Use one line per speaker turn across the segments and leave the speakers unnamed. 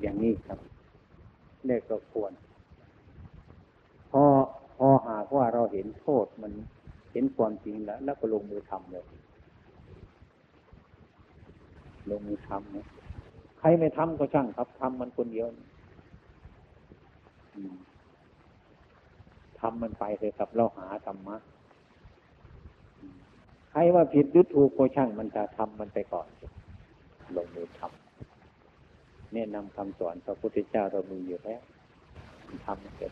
อย่างนี้ครับเรียกก็ควร พอพอหากว่าเราเห็นโทษมันเห็นความจริงแล้ว แล้วก็ลงมือทำเลยลงมือทำนะใครไม่ทำก็ช่างครับทำมันคนเดียวทำมันไปเลยครับ เราหาธรรมะใครว่าผิดหรือถูกก็ช่างมันจะทำมันไปก่อน ลงมือทำ แนะนำคำสอนพระพุทธเจ้าเรามีอยู่แล้วทำเกิด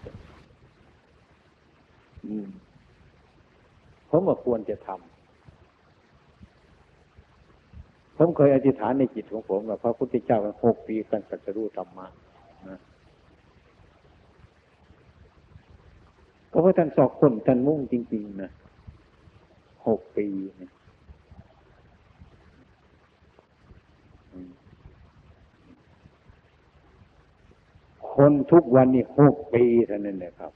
ผมว่าควรจะทำผมเคยอธิษฐานในจิตของผมว่าพระพุทธเจ้าหกปีกันตัดสู้ธรรมะนะก็เพราะท่านสอกคนท่านมุ่งจริง ๆ นะหกปีนะ คนทุกวันนี้หกปีเท่านั้นแหละครับ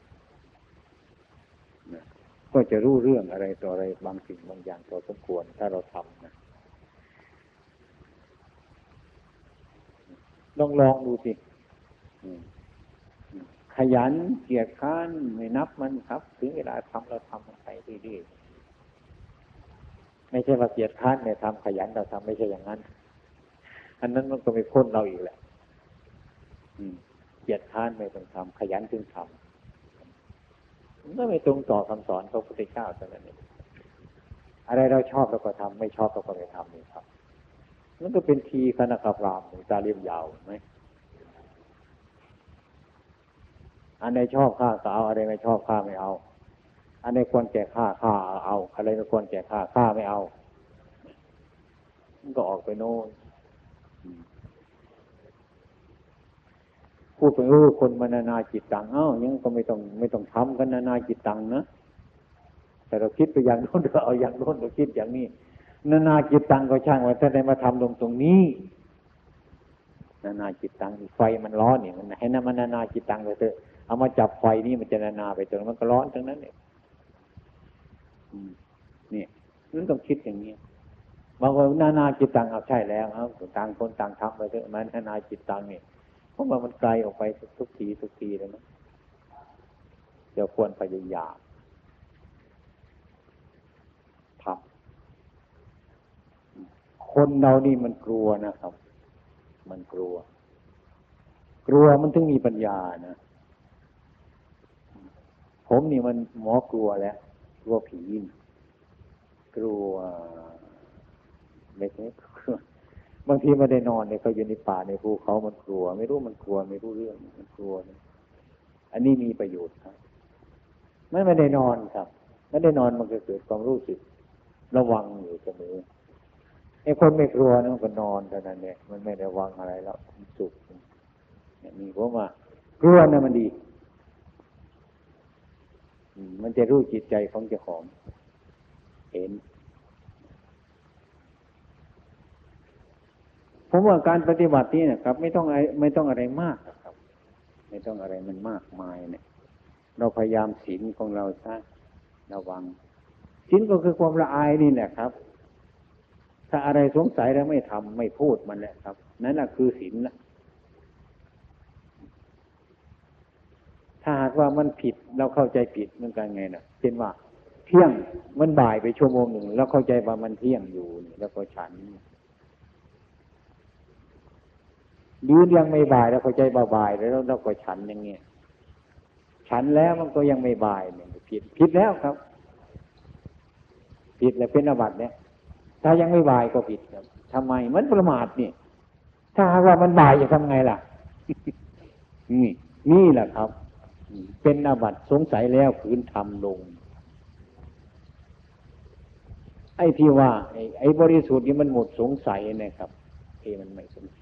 ก็จะรู้เรื่องอะไรต่ออะไรบางสิ่งบางอย่างพอสมควร ถ้าเราทำนะลองลองดูสิขยันเกียรข้านไม่นับมันครับ ถึงเวลาทำเราทำมันไปเรื่อยๆไม่ใช่ว่าเกียรข้านเนี่ยทำขยันเราทำไม่ใช่อย่างนั้น อันนั้นมันก็ไม่พ้นเราอีกแหละ เกียรข้านไม่ต้องทำขยันจึงทำมันก็ไม่ตรงต่อคำสอนพระพุทธเจ้าเท่านั้นเองอะไรเราชอบเราก็ทำไม่ชอบเราก็ไม่ทำนี่ครับมันก็เป็นทีคณะกรามตาเรียมยาวไหมอันไหนชอบข้าก็เอาอะไรไม่ชอบข้าไม่เอา อันไหนควรแก่ข้าข้าเอาอะไรไม่ควรแก่ข้าข้าไม่เอามันก็ออกไปโน่น พูดไปรู้คนมานานาจิตตังเอ้ายังก็ไม่ต้องไม่ต้องทำกันนานาจิตตังนะแต่เราคิดไปอย่างโน้นเราเอาอย่างโน้นเราคิดอย่างนี้ นานาจิตตังก็ช่างว่าถ้าได้มาทำลงตรงนี้ นานาจิตตังไฟมันร้อนเนี่ยมันให้นามันนานาจิตตังไปเถอะเอามาจับไฟนี่มันจะนานาไปจนมันก็ร้อนทั้งนั้นเนี่ยนี่นั่นต้องคิดอย่างนี้บางคนนานาจิตตังเอาใช่แล้วครับต่างคนต่างทำไปเถอะมันนานาจิตตังเนี่ย เพราะว่ามันไกลออกไปทุกทีทุกทีเลยนะเดี๋ยวควรพยายามทำคนเรานี่มันกลัวนะครับ มันกลัว กลัวมันถึงมีปัญญานะผมนี่มันหมอกลัวแล้วกลัวผีกลัวไม่ใช่ บางทีไม่ได้นอนเนี่ยเขาอยู่ในป่าในภูเขามันกลัว ไม่รู้มันกลัว ไม่รู้เรื่องมันกลัว อันนี้มีประโยชน์ครับไม่ไม่ได้นอนครับไม่ได้นอนมันก็เกิดความรู้สึก ระวังอยู่เสมอไอ้คนไม่กลัวนั่นก็นอนเท่านั้นเนี่ยมันไม่ได้วังอะไรแล้วสุขเนี่ยมีผมว่ากลัวนะมันดีมันจะรู้จิตใจของเจ้าของ เห็น ผมว่าการปฏิบัตินี่นะครับ ไม่ต้องอะไรไม่ต้องอะไรมากครับ ไม่ต้องอะไรมันมากมายเนี่ย เราพยายามศีลของเราซะระวังศีลก็คือความละอายนี่แหละครับ ถ้าอะไรสงสัยแล้วไม่ทำไม่พูดมันแหละครับ นั่นแหละคือศีลละถ้าหากว่ามันผิดเราเข้าใจผิดเหมันกันไงนะเช่นว่า เที่ยงมันบ่ายไปชั่วโมงหนึ่งแล้วเข้าใจว่ามันเที่ยงอยู่แล้วก็ฉัน ยืนยังไม่บ่าย แล้วเข้าใจว่าบ่ายแล้วเราก็ฉันอย่างเงี้ยฉันแล้วมันก็ยังไม่บ่ายเนี่ยผิดผิดแล้วครับ ผิดแล้วเป็นอบัตเนี่ยถ้ายังไม่บ่ายก็ผิดครับทำไมมันประมาทเนี่ยถ้าหากว่ามันบ่ายจะทำไงล่ะนี่นี่แหละครับ เป็นอาบัตสงสัยแล้วคืนทำลง ไอ้ที่ว่าไอ้ไอ้บริสุทธิ์นี่มันหมดสงสัยนะครับเอมันไม่สงสัย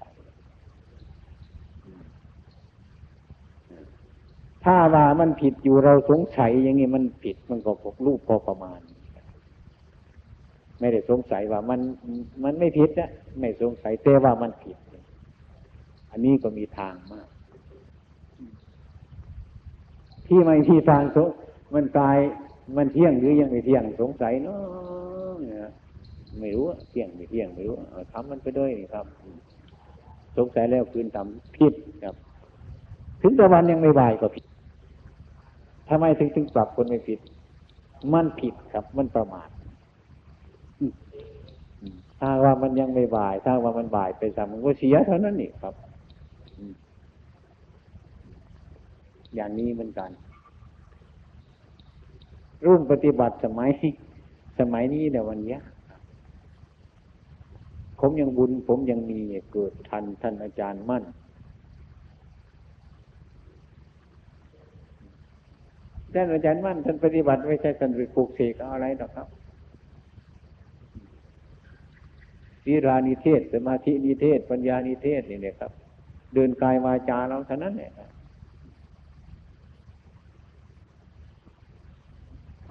ถ้าว่ามันผิดอยู่เราสงสัยอย่างนี้มันผิดมันก็พกรูปพอประมาณ ไม่ได้สงสัยว่ามันมันไม่ผิดนะไม่สงสัยแต่ว่ามันผิด อันนี้ก็มีทางมาก ที่ไม่ที่ทางสมันกายมันเที่ยงหรือยังไม่เที่ยงสงสัยเนาะไม่รู้เที่ยงไม่เที่ยงไม่รู้ทำมันไปด้วยครับ สงสัยแล้วคืนทำผิดครับ ถึงต่วันยังไม่บายก็ผิด ทำไมถึงถึงปรับคนไม่ผิด มันผิดครับ มันประมาทถ้าว่ามันยังไม่บ่าย ถ้าว่ามันบ่ายไปซ้ำมันก็เสียเท่านั้นนี่ครับ อย่างนี้เหมือนกัน รุ่นปฏิบัติสมัย สมัยนี้เนี่ยวันนี้ผมยังบุญ ผมยังมีเกิดทันท่านอาจารย์มั่น ท่านอาจารย์มั่นท่านปฏิบัติไม่ใช่ท่านไปปลูกเสกอะไรหรอกครับวิรานิเทศสมาธินิเทศ ปัญญานิเทศนี่เนี่ยครับ เดินกายวาจาเราเท่านั้นเนี่ย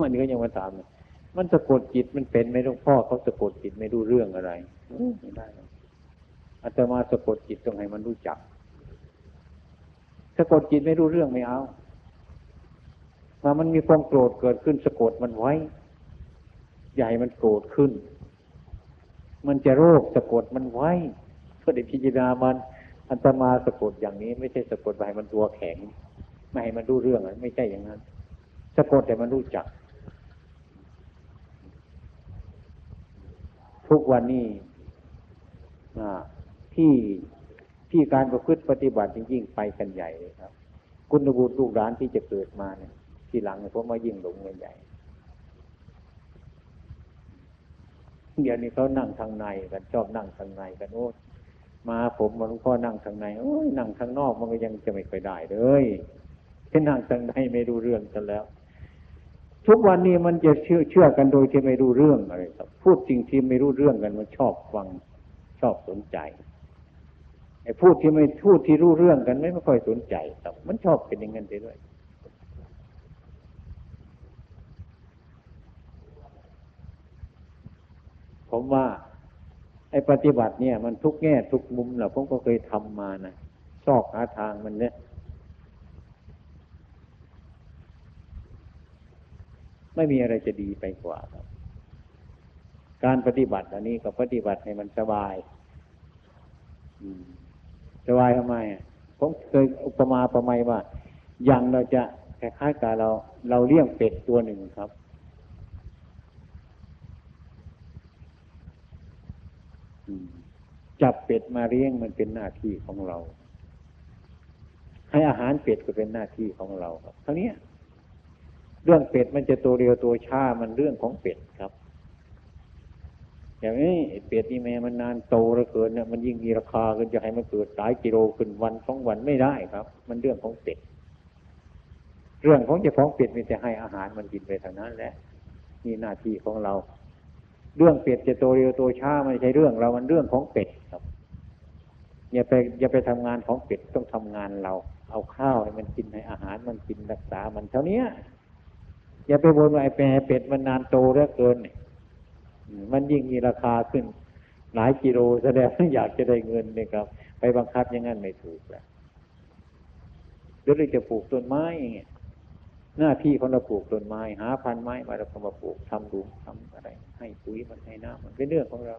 มันก็ยังมาถามมันสะกดจิตมันเป็นไม่รู้พ่อเขาสะกดจิตไม่รู้เรื่องอะไรไม่ได้อาตมาสะกดจิตตรงไหนมันรู้จัก สะกดจิตไม่รู้เรื่องไม่เอา มามันมีความโกรธเกิดขึ้นสะกดมันไว้ใหญ่มันโกรธขึ้น มันจะโรคสะกดมันไว้เพื่อได้พิจารณามัน อันตมาสะกดอย่างนี้ ไม่ใช่สะกดไปมันตัวแข็ง ไม่ให้มันรู้เรื่องไม่ใช่อย่างนั้น สะกดแต่มันรู้จัก ทุกวันนี้ที่ที่การประพฤติปฏิบัติจริงๆไปกันใหญ่เลยครับ คุณบุตรลูกหลานที่จะเกิดมาเนี่ย ทีหลังเนี่ยผมมายิ่งหลงเงินใหญ่เดี๋ยวนี้เขานั่งทางในกันชอบนั่งทางในกันโอ้มาผมมาหลวงพ่อนั่งทางในโอ้ยนั่งทางนอกมันก็ยังจะไม่ค่อยได้เลยที่นั่งทางในไม่รู้เรื่องกันแล้ว ทุกวันนี้มันจะเชื่อเชื่อกันโดยที่ไม่รู้เรื่องอะไรครับพูดจริงที่ไม่รู้เรื่องกันมันชอบฟังชอบสนใจไอ้พูดที่ไม่พูดที่รู้เรื่องกันไม่ไม่ค่อยสนใจครับมันชอบเป็นอย่างนั้นไปด้วย ผมว่า ไอ้ปฏิบัติเนี่ย มันทุกแง่ทุกมุมแหละผมก็เคยทำมานะซอกหาทางมันเนี่ยไม่มีอะไรจะดีไปกว่าครับ การปฏิบัติอันนี้ก็ปฏิบัติให้มันสบายสบายทำไมผมเคยอุปมาประไมว่าอย่างเราจะคล้ายๆกับเรา เราเลี้ยงเป็ดตัวหนึ่งครับ จับเป็ดมาเลี้ยงมันเป็นหน้าที่ของเรา ให้อาหารเป็ดก็เป็นหน้าที่ของเราครับเท่านี้เรื่องเป็ดมันจะตัวเรียวตัวช้ามันเรื่องของเป็ดครับ อย่างนี้เป็ดนี่แม่มันนานโตแล้วเกินเนี่ยมันยิ่งมีราคาขึ้นจะให้มันเกิดหลายกิโลขึ้นวันสองวันไม่ได้ครับ มันเรื่องของเป็ดเรื่องของเจ้าของเป็ดมีแต่ให้อาหารมันกินไปเท่านั้นแหละนี่หน้าที่ของเรา เรื่องเป็ดจะโตเร็วโตช้าไม่ใช่เรื่องเรา มันเรื่องของเป็ดครับอย่าไปอย่าไปทำงานของเป็ดต้องทำงานเรา เอาข้าวให้มันกินให้อาหารมันกินรักษามันเท่านี้อย่าไปบนว่าไอ้เป็ดมันนานโตเหลือเกินมันยิ่งมีราคาขึ้น หลายกิโลแสดงอยากจะได้เงินเนี่ยครับ ไปบังคับอย่างนั้นไม่ถูกแล้วเดี๋ยวเราจะปลูกต้นไม้อย่างเงี้ยหน้าที่ของเราปลูกต้นไม้ หาพันไม้มาเราก็มาปลูกทำดูทำอะไร ให้ปุ๋ยมันให้น้ำมันเป็นเรื่องของเรา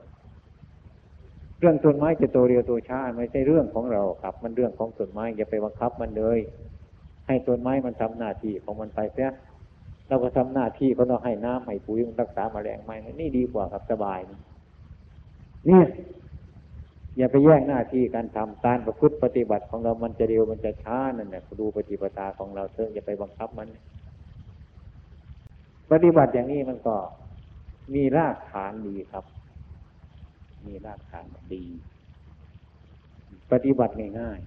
เรื่องต้นไม้จะโตเร็วโตช้าไม่ใช่เรื่องของเราครับ มันเรื่องของต้นไม้อย่าไปบังคับมันเลย ให้ต้นไม้มันทำหน้าที่ของมันไปเสียเราก็ทำหน้าที่เขาเราให้น้ำให้ปุ๋ยมันรักษาแมลงไม้นี่ดีกว่าครับสบายนี่อย่าไปแย่งหน้าที่การทำการประพฤติปฏิบัติของเรา มันจะเร็วมันจะช้านั่นแหละดูปฏิปทาของเราเถอะอย่าไปบังคับมัน ปฏิบัติอย่างนี้มันก็ มีรากฐานดีครับ มีรากฐานดี ปฏิบัติง่าย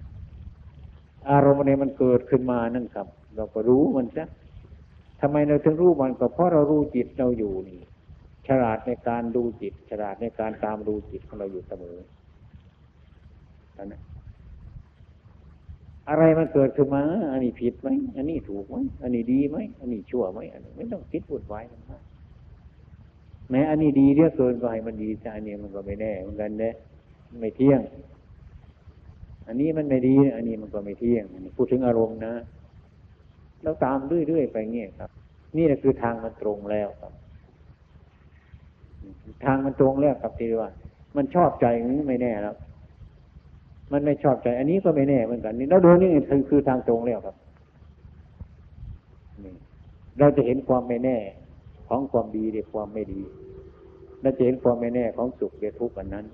ๆอารมณ์ในมันเกิดขึ้นมานั่นครับ เราก็รู้มันซะทำไมเราถึงรู้มันก็เพราะเรารู้จิตเราอยู่นี่ ฉลาดในการดูจิต ฉลาดในการตามดูจิตของเราอยู่เสมอนะอะไรมันเกิดขึ้นมา อันนี้ผิดไหม อันนี้ถูกไหม อันนี้ดีไหม อันนี้ชั่วไหม อันนี้ไม่ต้องคิดพูดไว้นะ แม้อันนี้ดีเรียกเกินก็ให้มันดีแต่อันนี้มันก็ไม่แน่เหมือนกันเน่ไม่เที่ยง อันนี้มันไม่ดี อันนี้มันก็ไม่เที่ยงพูดถึงอารมณ์นะแล้วตามเรื่อยๆไปเงี้ยครับ นี่แหละคือทางมันตรงแล้วครับ ทางมันตรงแล้วครับที่ว่า มันชอบใจนี้ไม่แน่แล้วมันไม่ชอบใจ อันนี้ก็ไม่แน่เหมือนกันนี่เราดูนี่คือคือทางตรงแล้วครับเราจะเห็นความไม่แน่ ของความดีหรือความไม่ดีเราจะเห็นความไม่แน่ของสุขหรือทุกข์อันนั้น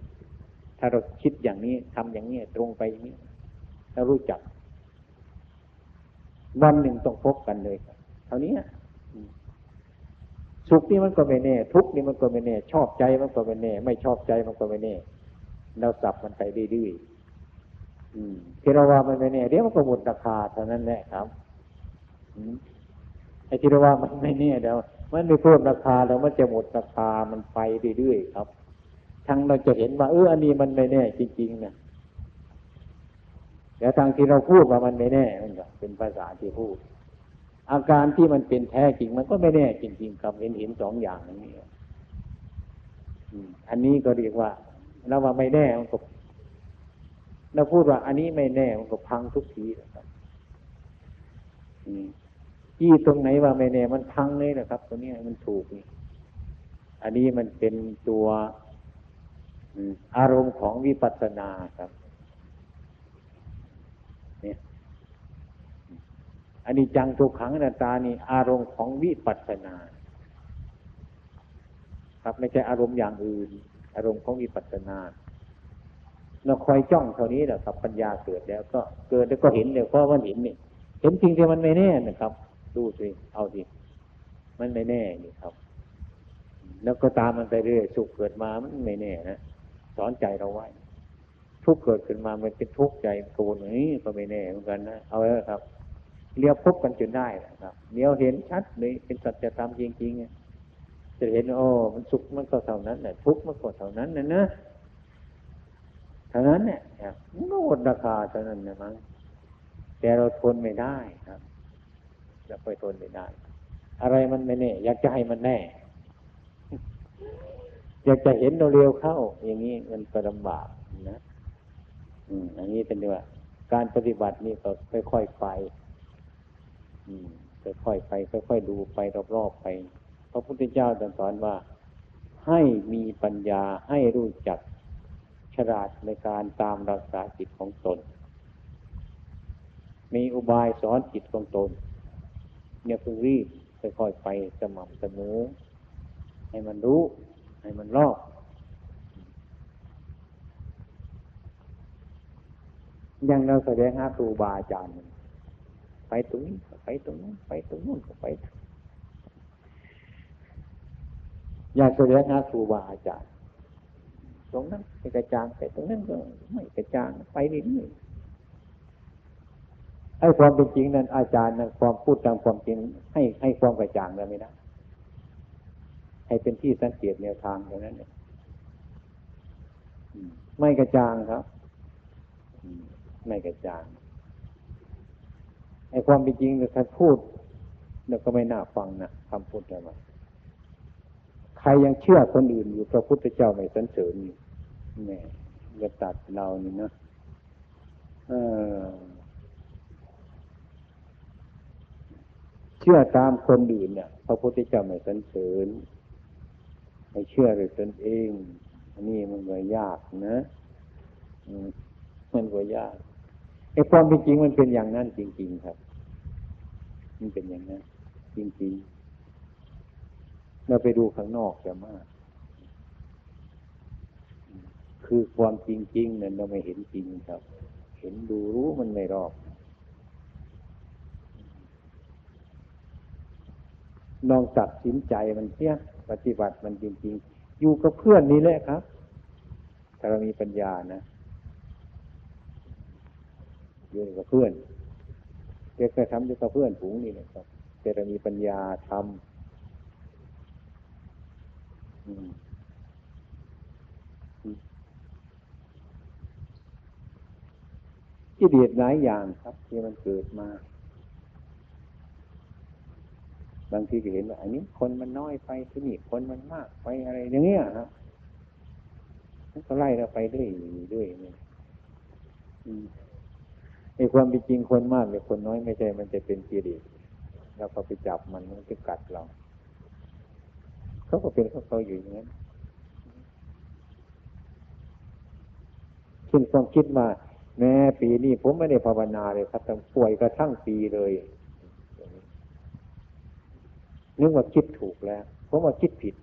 ถ้าเราคิดอย่างนี้ทำอย่างนี้ตรงไปอย่างนี้เรารู้จัก วันหนึ่งต้องพบกันเลยเท่านี้สุขนี่มันก็ไม่แน่ ทุกข์นี่มันก็ไม่แน่ ชอบใจมันก็ไม่แน่ ไม่ชอบใจมันก็ไม่แน่เราสับมันไปดื้อๆที่เราว่ามันไม่แน่เดี๋ยวมันก็หมดราคาเท่านั้นแหละครับไอ้ที่เราว่ามันไม่แน่เดี๋ยว มันไม่เพิ่มราคาแล้วมันจะหมดราคามันไปเรื่อยๆครับ ทั้งเราจะเห็นว่าเอออันนี้มันไม่แน่จริงๆนะแต่ทางที่เราพูดว่ามันไม่แน่มันก็เป็นภาษาที่พูด อาการที่มันเป็นแท้จริงมันก็ไม่แน่จริง ๆ ครับเห็นเห็นสองอย่างนี้อันนี้ก็เรียกว่าเราว่าไม่แน่มันก็เราพูดว่า อันนี้ไม่แน่มันก็พังทุกทีนะครับ ที่ตรงไหนว่าไม่แน่มันพังเลยนะครับ ตัวนี้มันถูกนี่อันนี้มันเป็นตัวอารมณ์ของวิปัสสนาครับ เนี่ยอันนี้จังทุกขังนาตานี่ อารมณ์ของวิปัสสนา ครับไม่ใช่อารมณ์อย่างอื่น อารมณ์ของวิปัสสนาเราคอยจ้องเท่านี้แหละครับปัญญาเกิดแล้ว ก็เกิดแล้วก็เห็นเลยเพราะมันเห็นนี่เห็นจริงที่มันไม่แน่นะครับ ดูสิ เอาสิ มันไม่แน่นี่ครับ แล้วก็ตามมันไปเรื่อยสุขเกิดมามันไม่แน่นะสอนใจเราไว้ ทุกเกิดขึ้นมามันเป็นทุกข์ใจโกนนี้ก็ไม่แน่เหมือนกันนะเอาแล้วครับเลี้ยวพบกันจนได้นะครับเลี้ยวเห็นชัดเลยเป็นสัจธรรมจริงๆจะเห็นโอ้มันสุขมันก็เท่านั้นแหละทุกข์มันก็เท่านั้นนะนะเท่านั้นเนี่ยมันก็หมดราคาเท่านั้นนะมั้งแต่เราทนไม่ได้ครับ จะไปทนไม่ได้ อะไรมันไม่แน่ อยากจะให้มันแน่ อยากจะเห็นเร็วเข้า อย่างนี้มันก็ลำบากนะอืมอันนี้เป็นว่าการปฏิบัตินี่ก็ค่อยๆไปค่อยๆไป ค่อยๆดูไปรอบๆไปพระพุทธเจ้าสอนว่า ให้มีปัญญาให้รู้จักฉลาดในการตามรักษาจิตของตน มีอุบายสอนจิตของตน เนี่ยเพิ่งรีบค่อยๆไปสม่ำเสมอ ให้มันรู้ ให้มันรอบอยังเราแสดงหาครูบาอาจารย์ไปตรงนี้ไปตรงนู้นไปตรงนู้นไป อยากแสดงหาครูบาอาจารย์ ตรงนั้นไปกระจางไปตรงนั้นก็ไม่กระจางไปเรื่อย ให้ความเป็นจริงนั้นอาจารย์นั้นความพูดตามความจริง ให้ให้ความกระจ่างแล้วไม่ได้ให้เป็นที่สังเกตแนวทางอย่างนั้นเนี่ยไม่กระจ่างครับไม่กระจ่างไอ้ความเป็นจริงเนี่ยท่านพูดเนี่ยก็ไม่น่าฟังนะคำพูดอะไรใครยังเชื่อคนอื่นอยู่พระพุทธเจ้าไม่สันเสริญอยู่แม่จะตัดเรานี่นะเออ เชื่อตามคนอื่นเนี่ยพระพุทธเจ้าไม่สันเสริญไม่เชื่อเลยตนเอง อันนี้มันก็ยากนะมันก็ยากไอ้ความเป็นจริงมันเป็นอย่างนั้นจริง ๆ ครับ มันเป็นอย่างนั้นจริงๆ เราไปดูข้างนอกจะมาก คือความจริงๆเนี่ยเราไม่เห็นจริงครับ เห็นดูรู้มันไม่รอบ ลองตัดสินใจมันเสียปฏิบัติมันจริง ๆ อยู่กับเพื่อนนี่แหละครับถ้าเรามีปัญญานะอยู่กับเพื่อนเด็กจะทำอยู่กับเพื่อนผูงนี่นะครับแต่เรามีปัญญาทำที่เดียดหลายอย่างครับ ที่มันเกิดมา บางทีก็เห็นว่าอันนี้คนมันน้อยไปที่นี่คนมันมากไปอะไรอย่างเงี้ยครับก็ไล่เราไปเรื่อยเรื่อยนี่ไอ้ความเป็นจริงคนมากหรือคนน้อยไม่ใช่มันจะเป็นกิเลสเราก็ไปจับมันมันจะกัดเราเขาก็เป็นเขาเขาอยู่อย่างนั้นเช่นความคิดมา แม้ปีนี้ผมไม่ได้ภาวนาเลยครับแต่ป่วยกระทั่งปีเลย นึกว่าคิดถูกแล้วผมว่าคิดผิด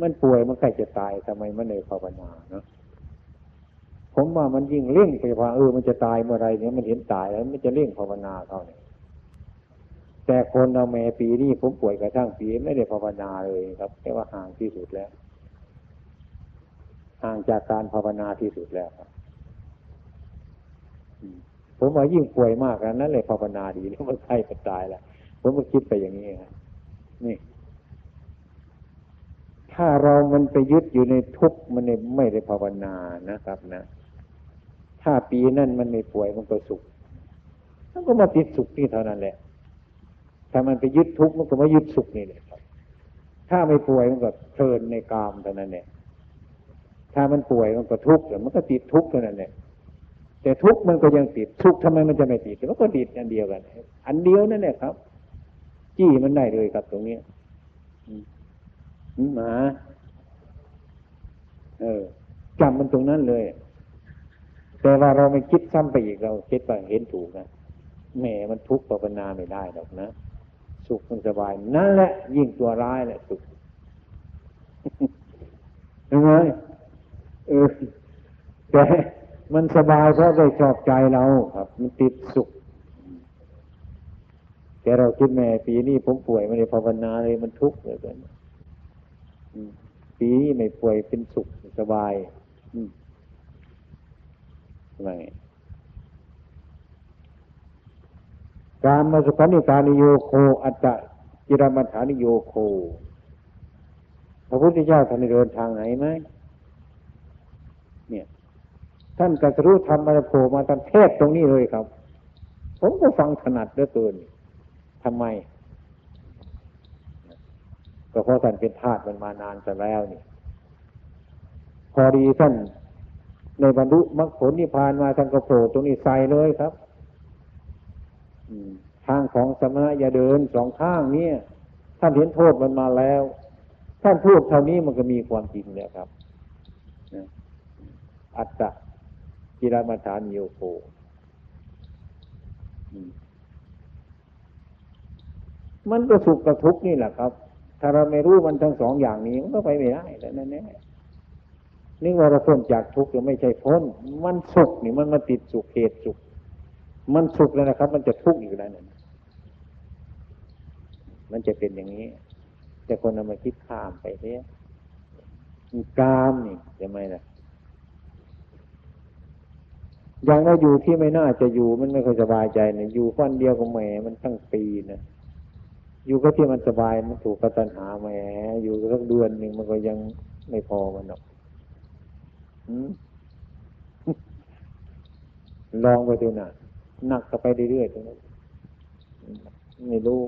มันป่วยมันใกล้จะตายทำไมมันเลยภาวนาเนาะผมว่ามันยิ่งเร่งไปว่าเออมันจะตายเมื่อไรเนี่ยมันเห็นตายแล้วมันจะเร่งภาวนาเขาเนี่ยแต่คนเราแม่ปีนี้ผมป่วยกระทั่งปีไม่ได้ภาวนาเลยครับแค่ว่าห่างที่สุดแล้ว ห่างจากการภาวนาที่สุดแล้วครับผมว่ายิ่งป่วยมากนั้นเลยภาวนาดีแล้วมันใกล้จะตายแล้ว ผมก็คิดไปอย่างนี้ครับนี่ ถ้าเรามันไปยึดอยู่ในทุกข์มันไม่ได้ภาวนานะครับ นะถ้าปีนั้นมันไม่ป่วยมันก็สุขมันก็มาติดสุขนี่เท่านั้นแหละ ถ้ามันไปยึดทุกข์มันก็มายึดสุขนี่แหละถ้าไม่ป่วยมันก็เพลินในกามเท่านั้นแหละถ้ามันป่วยมันก็ทุกข์มันก็ติดทุกข์เท่านั้นแหละแต่ทุกข์มันก็ยังติดทุกข์ทำไมมันจะไม่ติดมันก็ติดอันเดียวกัน อันเดียวนั่นแหละครับ จี้มันได้เลยครับตรงนี้หมาเออจำมันตรงนั้นเลย แต่ว่าเราไม่คิดซ้ำไปอีกเราคิดไปเห็นถูกนะแหมมันทุกข์ภาวนาไม่ได้หรอกนะสุขมันสบายนั่นแหละ ยิ่งตัวร้ายแหละสุขยังไงเออแต่มันสบายเพราะได้ชอบใจเราครับ มันติดสุข แต่เราคิดแม่ปีนี้ผมป่วยไม่ได้ภาวนาเลยมันทุกข์เหลือเกินปีนี้ไม่ป่วยเป็นสุขสบายอะไรการมาสุขานิการนิโยโคอัตตะจิรมัฐานิโยโคพระพุทธเจ้าท่านเดินทางไหนไหมเนี่ย ท่านกัสรู้ธรรมมาโผล่มาท่านเทศตรงนี้เลยครับ ผมก็ฟังถนัดเหลือเกิน ทำไมก็เพราะท่านเป็นทาสมันมานานแต่แล้วนี่ พอดีท่านในบรรลุมรรคผลนิพพานมาท่านก็โผล่ตรงนี้ใส่เลยครับทางของสมณะอย่าเดินสองข้างเนี่ยท่านเห็นโทษมันมาแล้ว ท่านพูดเท่านี้มันก็มีความจริงแล้วครับอัตตะกิรมาฐานโยโค มันก็สุขกับทุกข์นี่แหละครับ ถ้าเราไม่รู้มันทั้งสองอย่างนี้มันก็ไปไม่ได้แล้วนั่นแน่นี่ว่าเราพ้นจากทุกข์หรือไม่ใช่พ้น มันสุขนี่มันมาติดสุขเหตุสุข มันสุขแล้วนะครับ มันจะทุกข์อยู่แล้วนั่นมันจะเป็นอย่างนี้ แต่คนเอามาคิดข้ามไปเนี่ยกามนี่จะไม่ล่ะอย่างเราอยู่ที่ไม่น่าจะอยู่มันไม่ค่อยสบายใจเนี่ยอยู่วันเดียวกับแหมมันทั้งปีนะ อยู่ก็ที่มันสบายมันถูกกตันหาแหมอยู่สักเดือนหนึ่งมันก็ยังไม่พอมันหรอกลองไปดูหน่ะหนักก็ไปเรื่อยๆตรงนั้นไม่รู้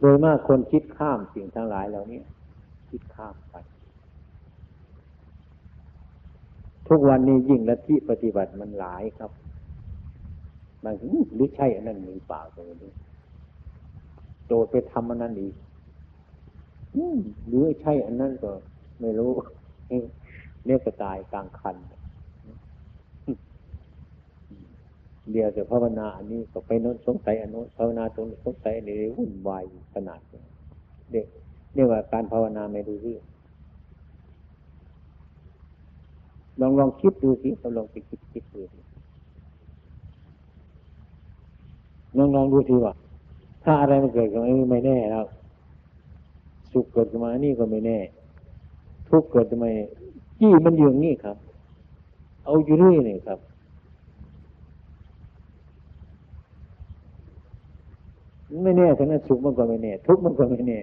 โดยมากคนคิดข้ามสิ่งทั้งหลายเหล่านี้คิดข้ามไป ทุกวันนี้ยิ่งละที่ปฏิบัติมันหลายครับ บางทีหรือใช่อันนั้นมีเปล่าตรงนี้โดดไปทำอันนั้นอีกหรือใช่อันนั้นก็ ไม่รู้เนี่ยก็ตายกลางคันเดียวแต่ภาวนาอันนี้ก็ไปโน้นสงสัยอันโน้นภาวนาตรงสงสัยในวุ่นวายขนาดเด็กเรียกว่าการภาวนาไม่ดูเรื่องลองลองคิดดูสิลองไปคิดคิดดูสิ ลองลองดูทีว่า ถ้าอะไรมันเกิดขึ้นมาไม่แน่แล้วสุขเกิดขึ้นมานี่ก็ไม่แน่ ทุกข์เกิดขึ้นมาจี้มันอยู่นี่ครับ เอาอยู่นี่นี่ครับไม่แน่ทั้งนั้นสุขมันก็ไม่แน่ ทุกข์มันก็ไม่แน่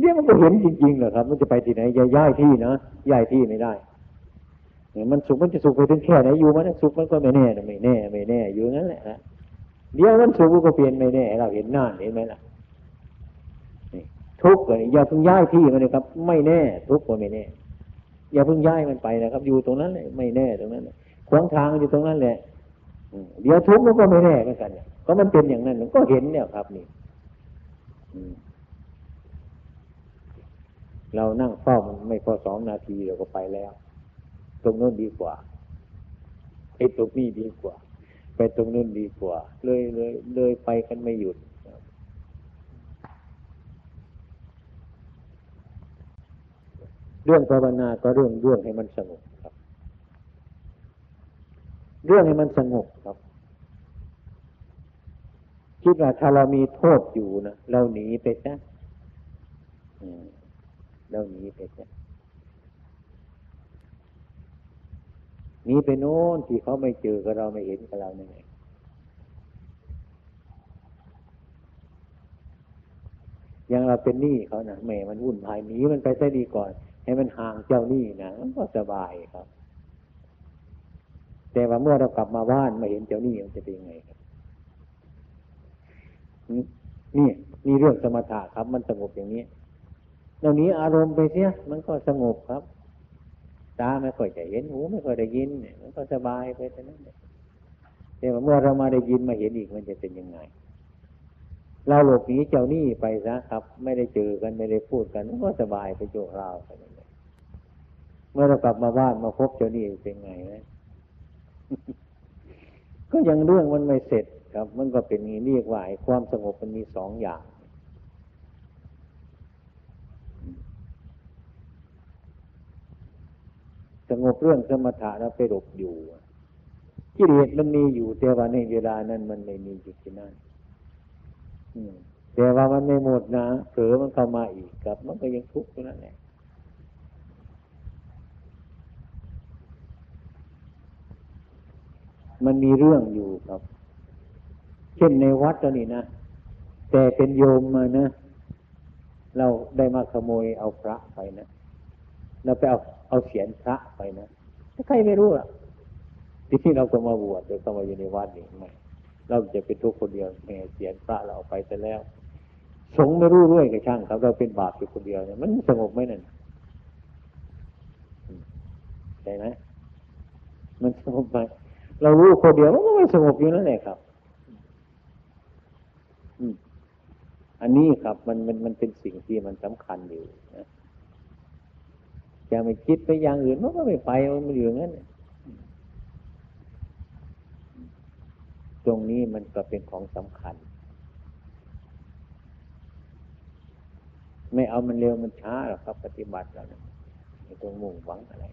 เนี่ยมันก็เห็นจริงๆเหรอครับ มันจะไปที่ไหนจะย้ายที่นะย้ายที่ไม่ได้เนี่ยมันสุขมันจะสุขไปถึงแค่ไหนอยู่มันสุขมันก็ไม่แน่ไม่แน่ ไม่แน่อยู่นั่นแหละนะ เดี๋ยวมันสุขก็เปลี่ยนไม่แน่เราเห็นหน้าเห็นไหมล่ะทุกข์เลยอย่าเพิ่งย้ายที่มันเลยครับ ไม่แน่ ทุกข์ก็ไม่แน่ อย่าเพิ่งย้ายมันไปนะครับ อยู่ตรงนั้นเลยไม่แน่ตรงนั้นขวางทางอยู่ตรงนั้นแหละเดี๋ยวทุกข์มันก็ไม่แน่เหมือนกันเนี่ยก็มันเป็นอย่างนั้นก็เห็นเนี่ยครับนี่เรานั่งเฝ้ามันไม่พอสองนาทีเราก็ไปแล้ว ตรงโน้นดีกว่าไปตรงนี้ดีกว่า ไปตรงนู้นดีกว่า เลยเลยเลยไปกันไม่หยุด เรื่องภาวนาก็เรื่องเรื่องให้มันสงบครับ เรื่องให้มันสงบครับคิดว่าถ้าเรามีโทษอยู่นะเราหนีไปซะเราหนีไปซะ หนีไปโน้นที่เขาไม่เจอกับเราไม่เห็นกับเราเนี่ยยังเราเป็นหนี้เขานะแม่มันวุ่นวายหนีมันไปซะดีก่อน ให้มันห่างเจ้าหนี้นะมันก็สบายครับ แต่ว่าเมื่อเรากลับมาบ้านมาเห็นเจ้าหนี้มันจะเป็นยังไงครับนี่นี่เรื่องสมถะครับ มันสงบอย่างนี้เรานี้อารมณ์ไปเสียมันก็สงบครับ ตาไม่ค่อยจะเห็นหูไม่ค่อยได้ยินเนี่ยมันก็สบายไปแต่นั้นแต่เมื่อเรามาได้ยินมาเห็นอีกมันจะเป็นยังไง เราหลบหนีเจ้านี่ไปซะครับ ไม่ได้เจอกันไม่ได้พูดกันก็สบายไปโจเราไปเลยเมื่อเรากลับมาบ้านมาพบเจ้านี่เป็นไงนะก็ยังเรื่องมันไม่เสร็จครับ มันก็เป็นนี้เรียกว่าความสงบมันมีสองอย่าง สงบเรื่องสมถะแล้วไปหลบอยู่กิเลสมันมีอยู่ แต่ว่าในเวลานั้นมันไม่มีอยู่ที่นั่นแต่ว่ามันไม่หมดนะเผลอมันเข้ามาอีกครับ มันก็ยังทุกข์อยู่นั่นแหละมันมีเรื่องอยู่ครับ เช่นในวัดตอนนี้นะ แต่เป็นโยมมานะ เราได้มาขโมยเอาพระไปนะเราไปเอา เอาเสียนพระไปนะใครไม่รู้อะที่นี่เราก็มาบวชโดยเข้ามาอยู่ในวัดนี่ไม่เราจะเป็นทุกคนเดียวแม่เสียนพระเราเอาไปแต่แล้ว สงไม่รู้ด้วยกับช่างครับ เราเป็นบาปอยู่คนเดียวเนี่ยมันสงบไหมนั่นใช่ไหมมันสงบไหมเรารู้คนเดียวมันก็ไม่สงบอยู่นั่นแหละครับอันนี้ครับ มันมันมันเป็นสิ่งที่มันสำคัญอยู่นะ จะไม่คิดไปอย่างอื่นมันก็ไม่ไปมันอยู่งั้นตรงนี้มันก็เป็นของสำคัญ ไม่เอามันเร็วมันช้าหรอกครับปฏิบัติแล้วไม่ต้องมุ่งหวังอะไร